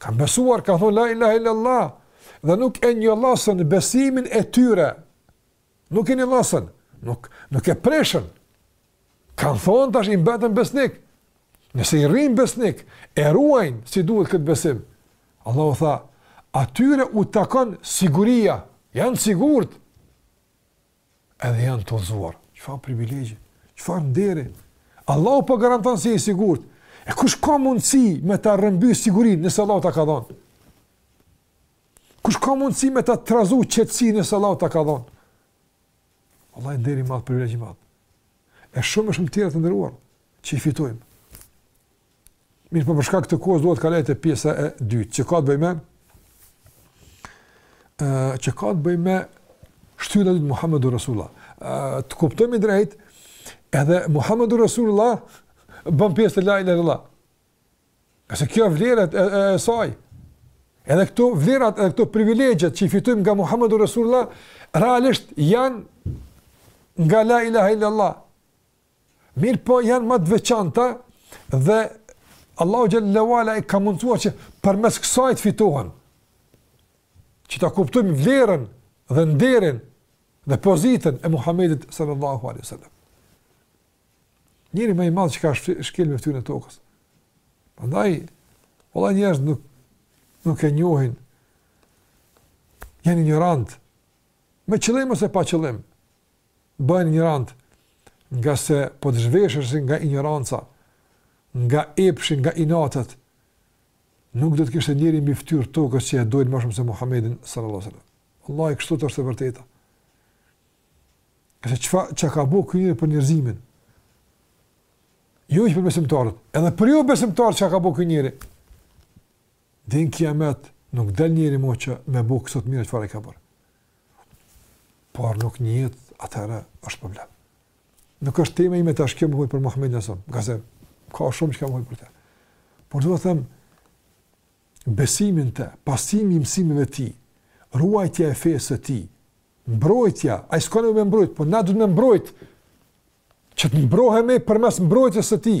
Kanë besuar, kanë thonë la ilahe illallah dhe nuk e njollosën besimin e tyre. Nuk e njollosën, nuk nuk e prishën. Kan thonë tash i mbetën besnik. Nëse i rrinë besnik, e ruajnë si duhet këtë besim. Allahu tha, atyre u takon siguria, janë të sigurt. Edhe janë të udhëzuar. Çfarë privilegji, çfarë nderi. Allahu po garanton se ti je i sigurt. E kush ka mundësi me ta rrëmby sigurinë nëse Allahu ta ka dhonë? Kush ka mundësi me ta trazu qetësinë nëse Allahu ta ka dhonë? Vallahi nder i madh, privilegj i madh. E shumë e shumë tjera të nderuar që i fitojmë. Mirëpo për shkak të kohës duhet të kaloj te pjesa e dytë, që ka të bëjë me ë që ka të bëjë me shtyllën e Muhamedun Rasulullah. Ë ta kuptojmë drejt, edhe Muhamedun Rasulullah bën pjesë te la ilaha illallah. Se kjo vlerat e, e, e saj. Edhe këto vlerat, edhe këto privilegjet që i fitojmë nga Muhamedun Rasulullah realisht janë nga la ilaha illallah. Mirëpo janë ma të veçanta dhe Allahu xhelle ue ala i ka mundsuar që përmes kësaj të fitohen. Që ta kuptojmë vlerën dhe nderin dhe pozitën e Muhamedit sallallahu alaihi wasallam. Njeriu më i madh që ka shkel mbi fytyrën e tokës. Prandaj, valla njerëzit nuk nuk e njohin. Janë injorant. Me qëllim ose pa qëllim. bëhen injorant, ngase po të zhvisheshin nga injoranca, nga epshi, nga inatet, nuk do të kishte njeri mbi fytyrë të tokës që e dojnë më shumë se Muhammedin sallallahu alaihi wasallam. Vallahi kështu është e vërteta. Se çka që ka bo ky njeri për njerëzimin? Jo që për besimtarët, edhe për jo besimtarët që ka bo ky njeri. Deri n' kiamet nuk del njeri mo që me bo kësi të mire çfarë e ka bërë. por nuk njihet, atëherë është problem. Nuk është tema ime tash kjo me fol për Muhamedin sallallahu alajhi wasallam. Ngase ka shumë çka me fol për te. Por du me thënë besimi në te, pasimi i mësimeve të tij, ruajtja e fesë së tij, mbrojtja, ai s'ka nevojë me mbrojt, por na duhet me mbrojt që të mbrohemi përmes mbrojtjes së tij.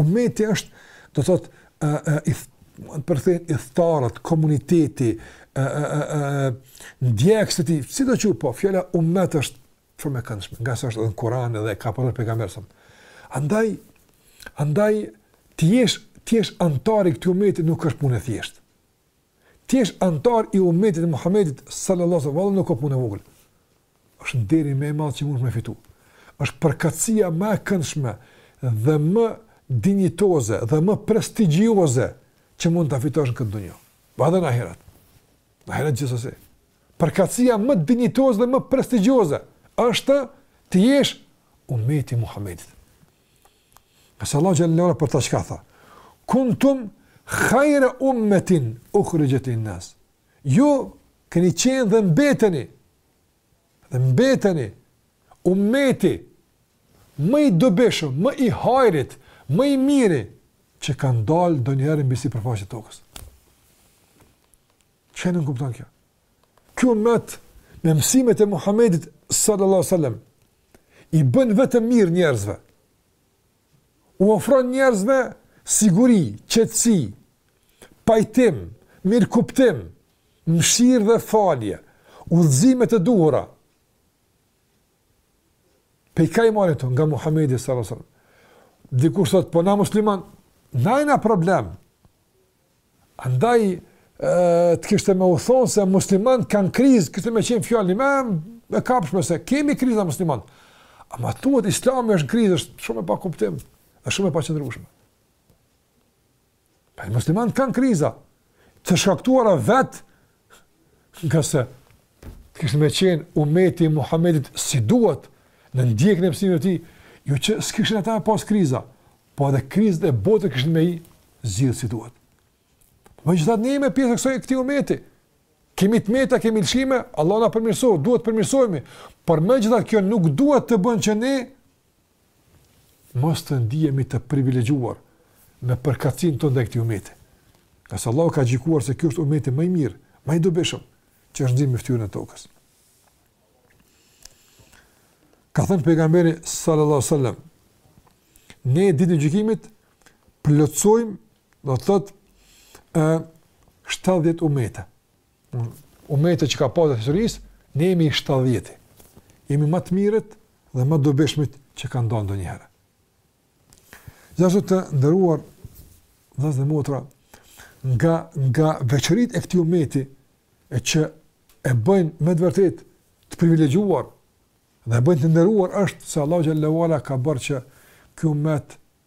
Ummeti është, do të thotë, ë ë ithtarët, komuniteti, ë ë ë ë ndjekësit e tij, sido që po, fjala ummet është fort ma e këndshme, ngase është edhe në Kur'an edhe e ka përdor pejgamberi a.s.. Andaj andaj të jesh të jesh anëtar i këtij ummeti nuk është punë e thjeshtë. Të jesh anëtar i umetit të Muhamedit sallallahu alaihi wasallam, vallë nuk është punë e vogël. Është nderi më i madh që mund të ma fitu. Është përkatësia më e këndshme dhe më dinjitoze dhe më prestigjioze që mund ta fitosh në këtë dunjë. Po edhe në ahiret. Në ahiret gjithsesi. Përkatësia më dinjitoze dhe më prestigjioze është të jesh umeti i Muhamedit. Nëse Allahu xhelle shanuhu për të çka tha, kuntum khajre ummetin uhrixhet linnas. Ju këni qenë dhe mbeteni, dhe mbeteni, ummeti, më i dobishëm, më i hajrit, më i miri, që kanë dalë ndonjëherë mbi sipërfaqe të tokës. Çka nënkupton kjo? Ky umet me mësimet e Muhamedit sallallahu alaihi wasallam i bën vetëm mirë njerëzve. U ofron njerëzve siguri, qetësi, pajtim, mirëkuptim, mëshirë dhe falje, udhëzimet e duhura. Prej kah i marrin këto? Nga Muhamedi sallallahu alaihi wasallam. Dikush thotë po na muslimanët, naj naj problem. Andaj të kishte me u thonë se muslimanët kanë krizë, kishte me qenë fjala më e kapshme se kemi kriza muslimanët. Ama të thuhet islami është në krizë, është shumë e pakuptim, është shumë e paqëndrueshme. Po muslimanët kanë kriza, të shkaktuara vetë Ngase, të kishte me qenë umeti i Muhammedit si duhet, në ndjekjen e mësimeve të tij, jo që s'kishin ata me pas kriza, po edhe krizat e botës kishin me i zgjidhë si duhet. Megjithatë jemi pjesë e kësaj, e këtij umeti, kemi të meta, kemi lëshime, Allah na përmirësoftë, duhet t'i përmirësojmë, por megjithatë kjo nuk duhet të bëjë që ne mos të ndihemi të privilegjuar me përkatësinë tonë ndaj këtij ummeti. Ngase Allahu ka gjykuar se ky është ummeti më i mirë, më i dobishëm që është nxjerrë mbi fytyrën e tokës. Ka thënë pejgamberi sallallahu alajhi wasallam, ne ditën e gjykimit plotësojmë, do të thotë, ë 70 ummete. umete që ka pas historia, ne jemi i shtatëdhjeti. Jemi më të mirët dhe më të dobishmit që kanë dalë ndonjëherë. Gjithashtu të nderuar vëllezër e motra, nga, nga veçoritë e këtij umeti, e që e bëjnë me të vërtetë të privilegjuar, dhe e bëjnë të nderuar, është se Allahu xhelle ue ala ka bërë që ky umet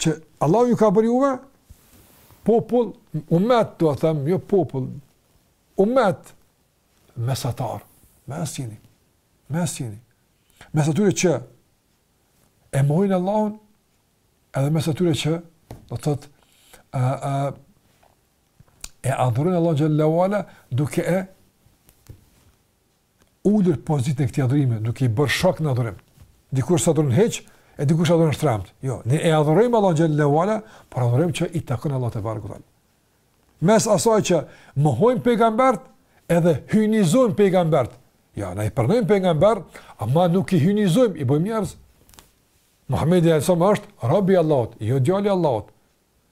që Allahu ju ka bërë juve popull umet do të them jo popull umet mesatar mesini mesini mes atyre që e mohojnë Allahun edhe mes atyre që do të thotë a a e adhurojnë Allahun xhallahu ala duke e ulur pozitën e këtij adhurimi, duke i bërë shok në adhurim. Dikush s'e adhuron hiç, e dikush e adhuron shtremt. Jo, ne e adhurojmë Allahun xhelle shanuhu, por adhurim që i takon Allahut tebareke ve teala. Mes asaj që mohojmë pejgambert, edhe hyjnizojmë pejgambert. Jo, ne i pranojmë pejgambert, ama nuk i hyjnizojmë, i bëjmë njerëz. Muhamedi alejhi selam është robi i Allahut, jo djali i Allahut.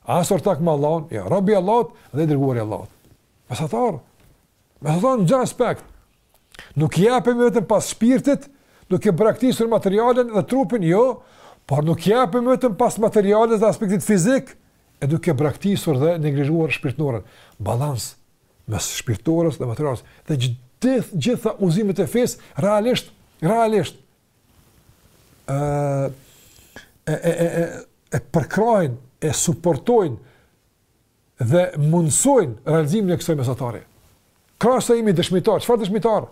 As ortak me Allahun? Jo, rob i Allahut dhe i dërguar i Allahut. Mesatar. Mesatar në çdo aspekt. Nuk jepemi vetëm pas shpirtit, duke braktisur materialin dhe trupin, jo, por nuk jepemi vetëm pas materialit dhe aspektit fizik, e duke braktisur dhe neglizhuar shpirtëroren. Balans mes shpirtores dhe materiales. Dhe gjithë gjitha udhëzimet e fesë realisht, realisht e e e e e e përkrahin, e suportojnë dhe mundësojnë realizimin e kësaj mesatarie. Krahas saj jemi dëshmitar, çfarë dëshmitar?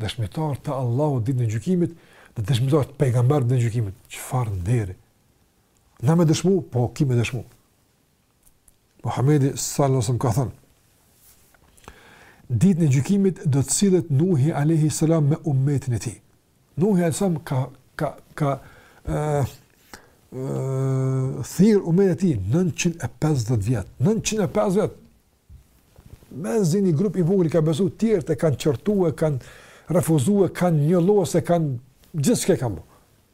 Dëshmitar të Allahut ditën e gjykimit dhe dëshmitar të pejgamberëve ditën e gjykimit. Çfarë nderi? Na me dëshmu? Po, ki me dëshmu. Muhamedi sallallahu alaihi wasallam ka thënë: Ditën e gjykimit do të sillet Nuhi alaihi salam me ummetin e tij. Nuhi alaihi salam ka ka ka ë thirr ummetin e tij 950 vjet, 950 vjet. Mezi ni grup i vogël ka besu tjerët e kanë qortu e kanë refuzu e kanë njollosë e kanë gjithçka kanë bo.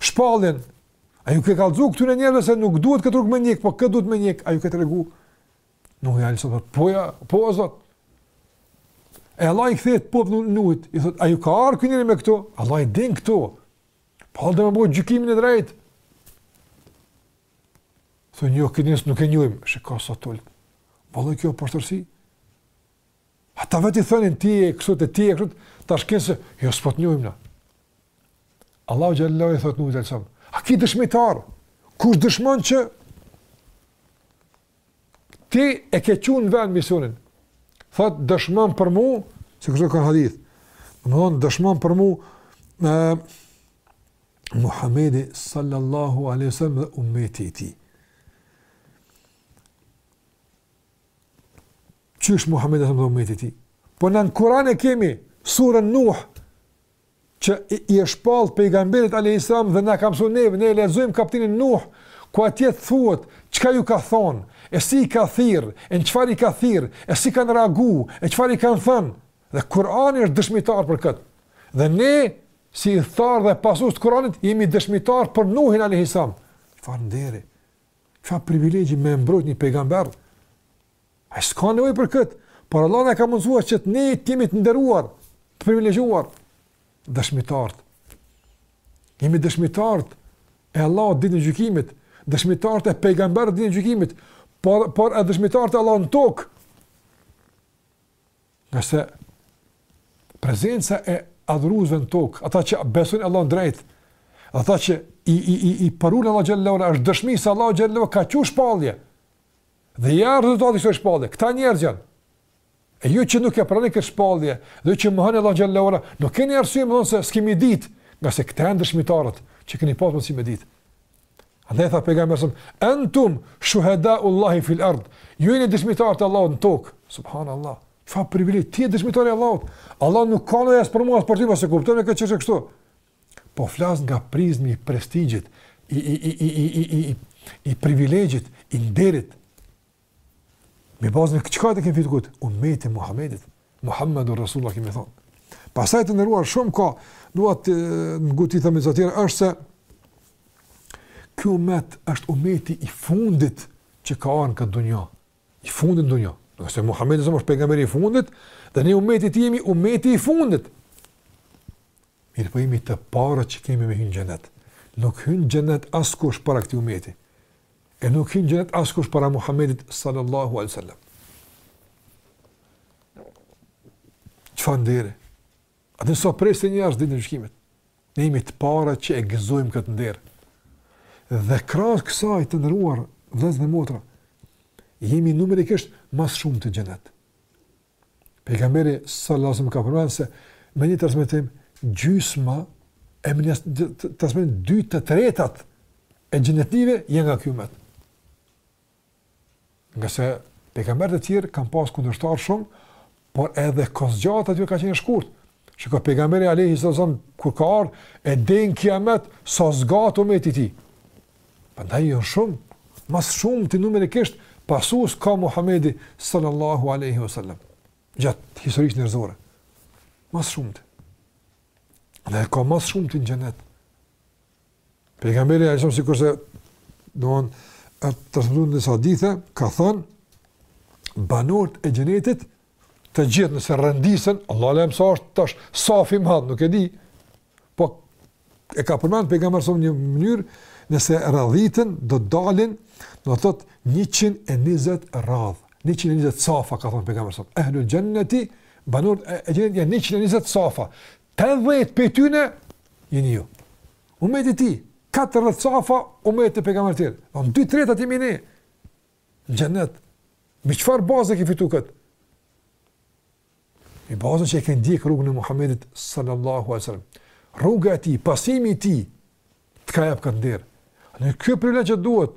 Shpallin, a ju ke kallëzu këtyre njerëve se nuk duhet këtë rrugë me ndjekë, po këtë duhet me ndjekë, a ju ke tregu? Nuhi alejhi selam thotë, po ja, po o zot. E Allahi kthehet popullit t'Nuhit, i thotë, a ju ka ardhë ky njeri me këto? Allahu i din këto. Po hala do me bo gjykimin e drejtë. Thonë, jo, këtë njeri nuk e njohim, shka po thu. Po dhe kjo pastërti, Ata vetë i thonin ti je kështu e ti je kështu, tash thonë se, jo, s'po të njohim na. Allahu xhelle shanuhu i thotë Nuhit alejhi selam, a ki dëshmitarë, kush dëshmon që ti e ke çu në vend misionin, thotë dëshmon për mu, se kështu ka në hadith, me thonë dëshmon për mu, e, Muhammedi sallallahu alaihi sallam dhe umeti i tij. Qysh Muhamedi sallallahu edhe umeti i tij? Po në në Kur'an e kemi surën Nuh, që i është shpallë pejgamberit a.s. dhe na ka mësu neve, ne e lexojmë kaptinën Nuh, ku atje thuhet, çka ju ka thonë, e si i ka thirrë, e në çfarë i ka thirrë, e si kanë reagu, e çfarë i kanë thënë, dhe Kur'ani është dëshmitar për këtë. Dhe ne, si ithtarë dhe pasues të Kur'anit, jemi dëshmitar për Nuhin a.s. Çfarë nderi, Çfarë privilegji me mbrojt një pejgamber? Ai s'ka nevojë për kët, por Allah na ka mundësuar që ne të jemi të nderuar, të privilegjuar, dëshmitarët. Jemi dëshmitarët e Allahut ditën e gjykimit, dëshmitarët e pejgamberit ditën e gjykimit, por por edhe dëshmitarët e Allahut në tokë. Ngase prezenca e adhuruesve në tokë, ata që besojnë Allahun drejt, ata që i, i, i, i përulen Allahut Xhelle shanuhu, është dëshmi se Allahu Xhelle shanuhu ka çu shpallje, dhe ja rezultati i asaj shpallje, këta njerëz janë, e ju që nuk e pranoni këtë shpallje, dhe ju që mohoni Allahun Xhelle shanuhu, nuk keni arsye me thënë se s'kemi ditë, ngase këta janë dëshmitarët, që keni pasë mundësi me ditë. Andaj tha pejgamberi sa entum shuhada Allahi fil ard. Ju jeni dëshmitarë të Allahut në tokë. Subhanallah. Çfarë privilegji ti je dëshmitar i Allahut. Allahu nuk ka nevojë as për mua as për ty, mos e kuptoni këtë çështje kështu. Po flas nga prizmi i prestigjit, i i i i i i i privilegjit, i nderit. Mbi bazën e çka e kemi fitu këtë? Ummeti i Muhammedit, Muhammedur Rasulullah kemi thonë. Pastaj të nderuar shumë ka, dua të ngutem t'i them edhe të tjera, është se ky umet është umeti i fundit që ka ardhë në këtë dunja. I fundit në dunja. Nëse Muhammedi a.s. është pejgamberi i fundit, dhe ne umeti i tij jemi umeti i fundit. Mirëpo jemi të parët që kemi me hy në xhenet. Nuk hyn në xhenet askush para këtij umeti. E nuk hyn në xhenet askush para Muhamedit sallallahu alaihi wasallam. Çfarë nderi? A di sa presin njerëzit ditën e gjykimit? Ne jemi të parët që e gëzojmë këtë nder. Dhe krahas kësaj të nderuar vëllezër dhe motra, jemi numerikisht më së shumti në xhenet. Pejgamberi sallallahu alajhi wasallam ka përmend se me një transmetim gjysma e me një transmetim dy të tretat e xhenetlive janë nga ky umet. Ngase pejgamberët e tjerë kanë pas kundërshtarë shumë, por edhe kohëzgjatja e tyre ka qenë shkurt. Shiko pejgamberi alayhi sallam kur ka ardh e deri n'kiamet sa zgjat umeti i tij. Prandaj janë shumë, më së shumti numerikisht pasues ka Muhamedi sallallahu alaihi wasallam. Gjatë historisë njerëzore. Më së shumti. Dhe ka më së shumti në xhenet. Pejgamberi alejhi selam, sikurse, domethënë transmetu në disa hadithe, ka thënë, banorët e xhenetit, të gjithë nëse renditen, Allahu alem sa është tash, saf i madh, nuk e di, po e ka përmend pejgamberi alejhi selam një mënyrë, nëse radhiten, do dalin, do të thotë 120 radhë, 120 safa, ka thënë pejgamberi alejhi selam, ehlul xhenneti, banorët e xhenetit janë 120 safa, tetëdhjetë prej tyne, Jeni ju. Umeti i tij, katërdhjetë safa, umetet e pejgamberëve tjerë. Domethënë dy të tretat jemi ne, në xhennet. Me çfarë baze e ke fitu këtë? Me bazën që e ke ndjekë rrugën e Muhammedit sallallahu alejhi ve sellem. Rruga e tij, pasimi i tij, të ka jap këtë nder. Dhe ky privilegj që duhet,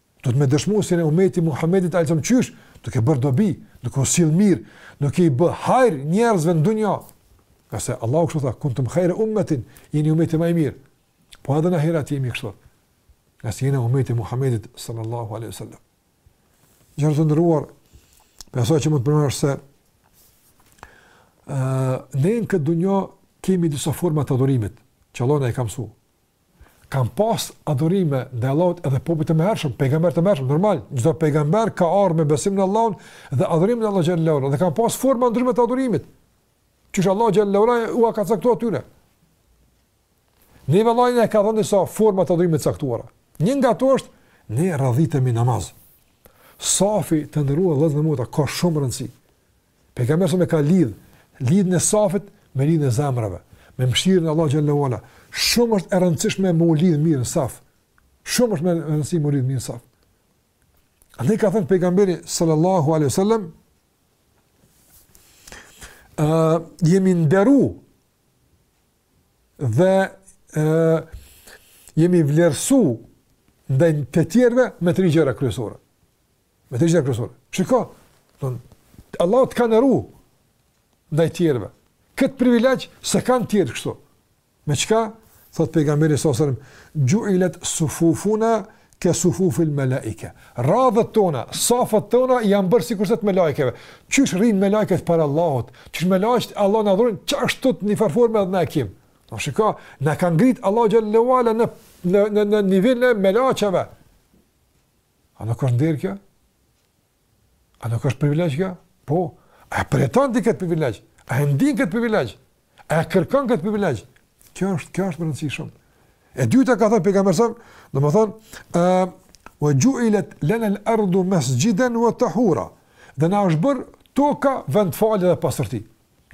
Duhet me dëshmu se jemi umeti i Muhammedit alejhi selam qysh, duke bërë dobi, duke u sjellë mirë, duke i bë hajr njerëzve në dunja. Ngase Allahu kështu tha, kuntum hajra ummetin, jeni umeti ma i mirë. Po edhe në ahiret jemi kështu. Ngase jeni umeti i Muhammedit sallallahu alejhi ve sellem. Vëllezër të nderuar, përpos asaj që mund të përmend se, uh, ne në këtë dunja kemi disa forma të adhurimit, që Allah na i ka mësu. Kan pas adhurime ndaj Allahut edhe popujt e mëhershëm, pejgamberët e mëhershëm, normal, çdo pejgamber ka ardhur me besim në Allahun dhe adhurimin e Allahut xhelle ve ala, dhe kanë pas forma të ndryshme të adhurimit. Qysh Allahu xhelle ve ala u ka caktuar tyre. Neve Allahu na ka dhënë disa forma të adhurimit të caktuara. Një nga ato është ne radhitemi në namaz. Safi të nderuar Allahu xhelle ve ala ka shumë rëndësi. Pejgamberi alejhi selam e ka lidh, lidhjen e safit me lidhjen e zemrave, me mëshirën e Allahut xhelle ve ala. Shumë është e rëndësishme me u lidh mirë në saf. Shumë është me rëndësi me u lidh mirë në saf. Andaj ka thënë pejgamberi sallallahu alaihi wasallam, ë uh, jemi nderu dhe ë uh, jemi vlerësu ndaj të tjerëve me tri gjëra kryesore. Me tri gjëra kryesore. Shiko, domethënë Allahu të ka nderu ndaj tjerëve. Kët privilegj s'e kanë tjerët kështu. Me çka? Thot pejgamberi alejhi selam, "Ju'ilat sufufuna ka sufufil malaika." Radhët tona, safat tona janë bërë sikurse të melajkeve. Qysh rrin melajket para Allahut? Qysh melajket Allahun e adhurojnë, qashtu njëfarë forme edhe na kemi. Po shiko, na ka ngrit Allahu xhelle ve ala në në në nivelin e melajkeve. A nuk është nder kjo? A nuk është privilegj kjo? Po, a e përjeton ti këtë privilegj? A e ndin këtë privilegj? A e kërkon këtë privilegj? Kjo është, kjo është e rëndësishme. E dyta ka thënë pejgamberi domethënë, ë uh, wa ju'ilat lana al-ardu masjidan wa tahura. Dhe na është bër toka vend falje dhe pastërti.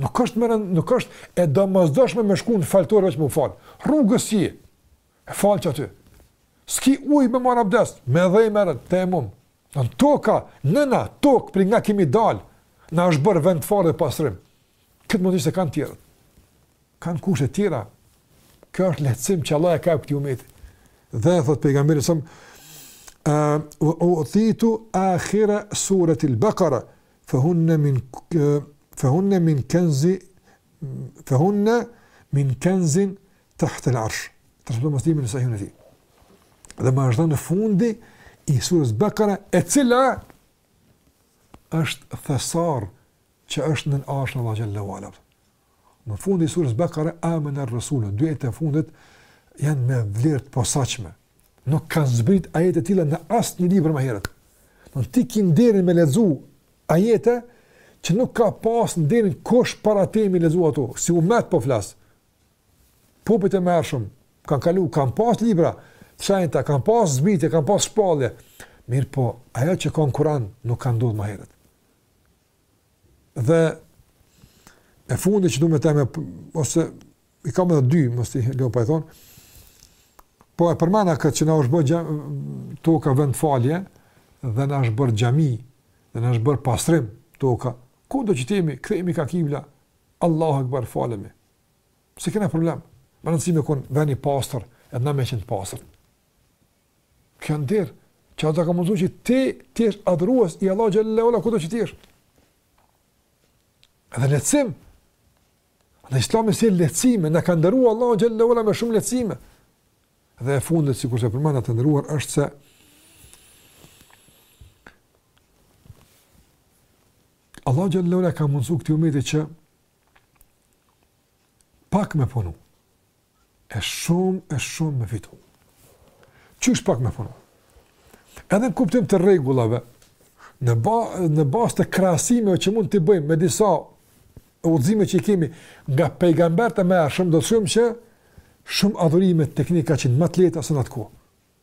Nuk është më nuk është e domosdoshme me shku në faltore veç me u fal. Rrugës si. E falesh aty. S'ki ujë me marrë abdest, me dhe merr tejemum. Na toka, nëna, tokë, për nga kemi dalë, na është bërë vend faljeje dhe pastrim. Këto kushte kanë tjera. Kanë kushte tjera. Kjo është lehtësim që Allahu ia ka këtij umeti. Dhe, thotë pejgamberi selam, utitu akhira surat il Bekara, fe hunne min, fe hunne min kenzi, fe hunne min kenzin tahta al-arsh. Transmeton Muslimi në Sahihun e tij. Dhe më është dhënë në fundi i surës Bakara, e cila është thesar që është nën arshin Allah xhallahu ala. Në fundi i surës Bakara amana ar-rasul, dy ajetet e fundit janë me vlerë të posaçme. Nuk kanë zbrit ajete të tilla në asnjë libër më herët. Do ti ke nderin me lexu ajete që nuk ka pas nderin kush para teje me lexu ato. Si umet po flas. Popujt e mëhershëm kanë kalu, kanë pas libra të shenjta, kanë pas zbritje, kanë pas shpallje. Mirëpo, ajo që ka në Kuran, nuk ka ndodhë më herët. Dhe e fundi që du me theksu, ose i kam edhe dy, mos t'i lë pa i thënë, po e përmena këtë që na është bërë xhami, toka vend falje, dhe na është bërë xhami, dhe na është bërë pastrim, toka, kudo që t'jemi, kthehemi ka kibla, Allahu Ekber falemi. S'kena problem. Me rëndësi me kon veni pastër, edhe na me qenë të pastër. Kjo nder, që ta ka mundësu që ti, t'jesh adhurues i Allahut xhallahu ala, kudo që t'jesh. Edhe lehtësim, në islam si lehtësime, na ka nderu Allahu xhallahu ala me shumë lehtësime. Dhe e fundit, sikurse përmena të nderuar, është se Allahu xhallahu ala i ka mundësu këtij umeti që pak me punu. E shumë e shumë me fitu. Qysh pak me punu. Edhe në kuptim të rregullave, në ba, në bazë të krahasimeve që mund t'i bëjmë me disa udhëzime që i kemi nga pejgamberët e mëhershëm, do të shohim që shumë adhurime teknikisht janë më të lehta se në atë kohë.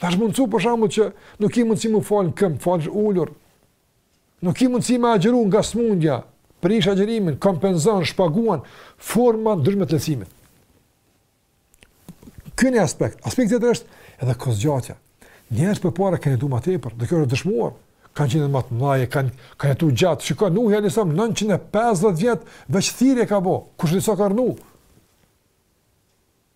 Ta është mundësu për shembull që nuk ki mundësi me u falë në këmë, falesh ulur. Nuk ki mundësi me agjëru nga smundja, e prish agjërimin, kompenzon, shpaguan, forma të ndryshme të lehtësimit. Ky një aspekt. Aspekt tjetër është edhe kohëzgjatja. Njerëzit përpara kanë jetu ma tepër, dhe kjo është dëshmuar. Kanë qenë më të mëdhenj, kanë kanë jetu gjatë. Shiko Nuhi alayhis salam 950 vjet veç thirrje ka bë. Kushedi sa ka rrnu?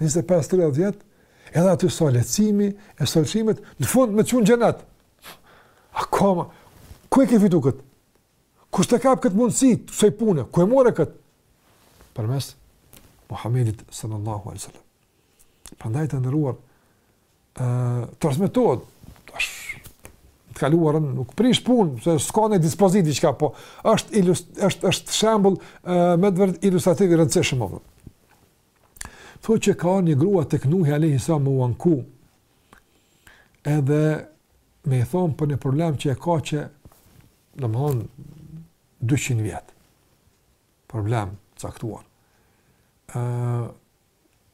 njëzet e pesë tridhjetë vjet edhe aty sa lehtësimi e sa lëshimet në fund me të çu në xhenet a ka ma ku e ke fitu këtë kush ta ka këtë mundësi të kësoj pune ku e more këtë përmes Muhammedit sallallahu alaihi wasallam prandaj të nderuar ë uh, transmetohet tash për të kaluarën nuk prish punë se s'ka ndonjë dispozitë diçka po është ilust, është është shembull uh, me të vërtetë ilustrativ i rëndësishëm apo Thuhet që ka ardhur një grua tek Nuhi alejhi selam me u anku, edhe me i thonë për një problem që e ka, domethënë, 200 vjet. Problem i caktuar. Uh,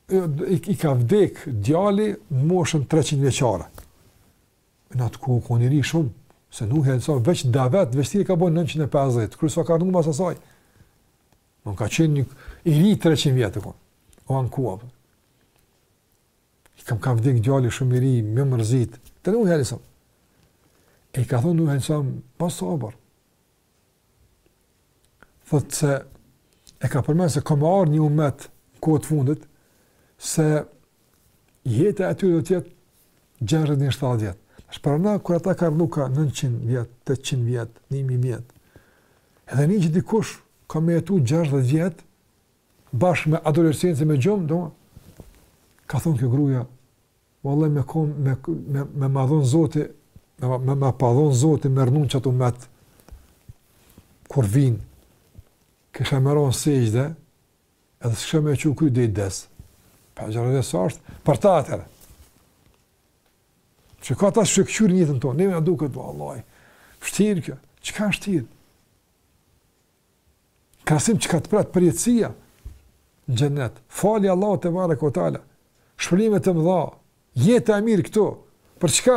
i, i ka vdek djali në moshën 300 vjeçare. Në atë kohë kanë rrnu njerëzit shumë, se Nuhi alejhi selam veç davet, veç thirrje ka bo 950, kurse sa ka rrnu mas asaj. Domethënë ka qenë i ri 300 vjet apo. U ankua. Më ka vdek djali shumë i ri, jam mërzit. Te Nuhi alejhi selam. E i ka thonë Nuhi alejhi selam, bo sabër. Thotë se e ka përmend se ka me ardh një umet në kohë të fundit, se jeta e atyre do të jetë gjashtëdhjetë deri në shtatëdhjetë vjet. Tash paramendo kur ata kanë rrnu ka nëntëqind vjet, tetëqind vjet, një mijë vjet. Edhe nin që dikush ka me jetu 60 vjet bashkë me adoleshencë me gjumë, do ka thonë kjo gruaja, vallahi me kon me me me ma dhon Zoti, me me ma pa dhon Zoti me rrnu n'atë umet kur vjen. Kisha me ra në sexhde, Edhe s'kisha me e çu kryet dej të des. Pak gjë, edhe sa është, për ta atëherë. Çka, tash kqyre jetën tonë, neve na duket vallaj. Vështirë kjo, çka vështirë? Krahasim çka të pret përjetësia në xhennet. Falë Allahut tebareke ve teala. Shpërblime të mëdha. Jetë e mirë këtu. Për çka?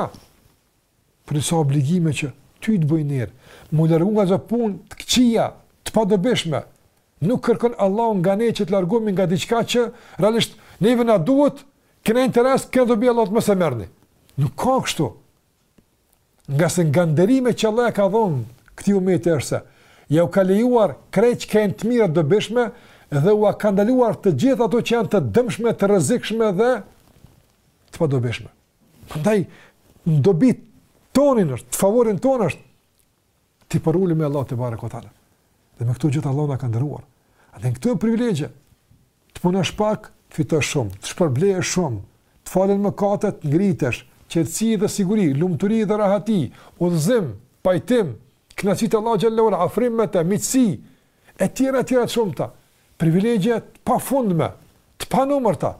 për disa obligime që ty të bëjnë njeri, m'u largu nga disa punë të këqija, të padobishme, nuk kërkon Allahu nga ne që të largohemi nga diçka që realisht neve na duhet, kemi interes, kemi dobi, Allahu thotë mos e merrni. Nuk ka kështu. Ngase nga nderimet që Allahu ia ka dhonë këtij umeti është se, jau ka lejuar krejt çka janë të mira, të dobishme dhe ua ka ndaluar të gjitha ato që janë të dëmshme, të rrezikshme dhe të padobishme. Prandaj në dobi tonën është, në favorin tonë është t'i përulemi Allahut tebareke ve teala. Dhe me këto gjitha Allahu na ka nderuar. Edhe në këto privilegje, të punosh pak, fitosh shumë, të shpërblehesh shumë, të falen mëkatet, ngritesh, qetësi dhe siguri, lumturi dhe rahati, udhëzim, pajtim, kënaqësi e Allahut xhelle ve ala, afrim me të, miqësi, e tjera, e tjera të shumta, privilegje të pafundme, të panumërta,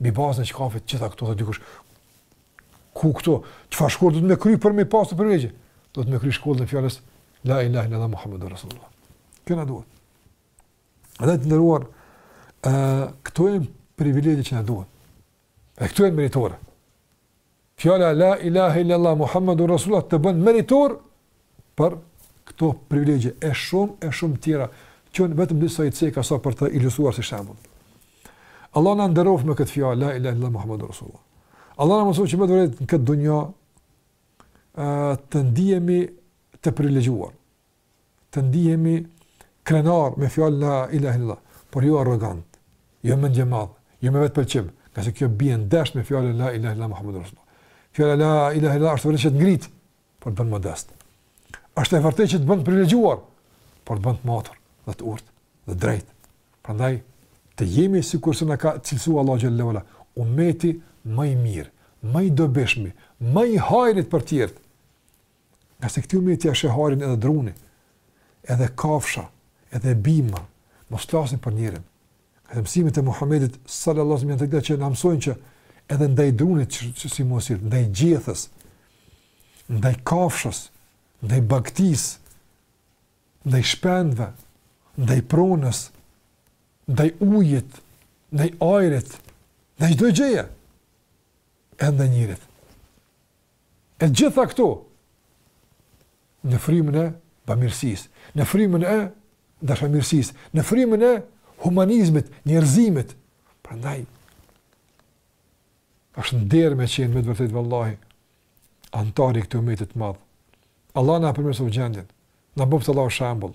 Mbi bazën e çkafit, gjitha këto, dhe dikush, ku këtu, çfarë shkolle duhet me kry për me pasë këto privilegje? Duhet me kry shkollën e fjalës, la ilahe illallah Muhammedun Rasulullah. Kjo na duhet. Dhe të nderuar, uh, këto janë privilegje që na duhet. E këto janë meritore. fjala la ilahe illallah Muhammedun Rasulullah të bën meritor për këto privilegje e shumë e shumë tjera që unë vetëm disa i ceka sa për të ilustruar si shembull. Allah na nderoftë me këtë fjalë la ilahe illallah Muhammedun Rasulullah. Allah na mësoftë që me të vërtetë në këtë dunja të ndihemi të privilegjuar. të ndihemi krenarë me fjalën la ilahe illallah, por jo arrogantë, jo mendjemadh, jo me vetëpëlqim, ngase kjo bie ndesh me fjalën la ilahe illallah Muhammedur Rasulullah. Fjala la ilahe illallah është e vërtetë që të ngrit, por të bën modest. Është e vërtetë që të bën të privilegjuar, por të bën të matur, dhe të urtë, dhe të drejtë. Prandaj të jemi sikurse na ka cilësuar Allahu xhelle ve ala, ummeti më i mirë, më i dobishëm, më i hajrit për të tjerët. Ngase këtij umeti ia sheh hajrin edhe druni, edhe kafsha, edhe bima, mos flasim për njeriun. Ngase mësimet e Muhammedit, sallallahu sallam, janë të atilla që na mësojnë që edhe ndaj drunit që, që si me u sjellë, ndaj gjethës, ndaj kafshës, ndaj bagëtisë, ndaj shpendëve, ndaj pronës, ndaj ujit, ndaj ajrit, ndaj çdo gjëje, edhe ndaj njeriut. E gjitha këto në frymën e bamirësisë, në frymën e dashamirësisë, në frymën e humanizmit, njerëzimit. Prandaj është nder me qenë me të vërtetë vallahi anëtar i këtij umeti të madh. Allah na përmirësoftë gjendjen. Na bëftë Allahu shembull.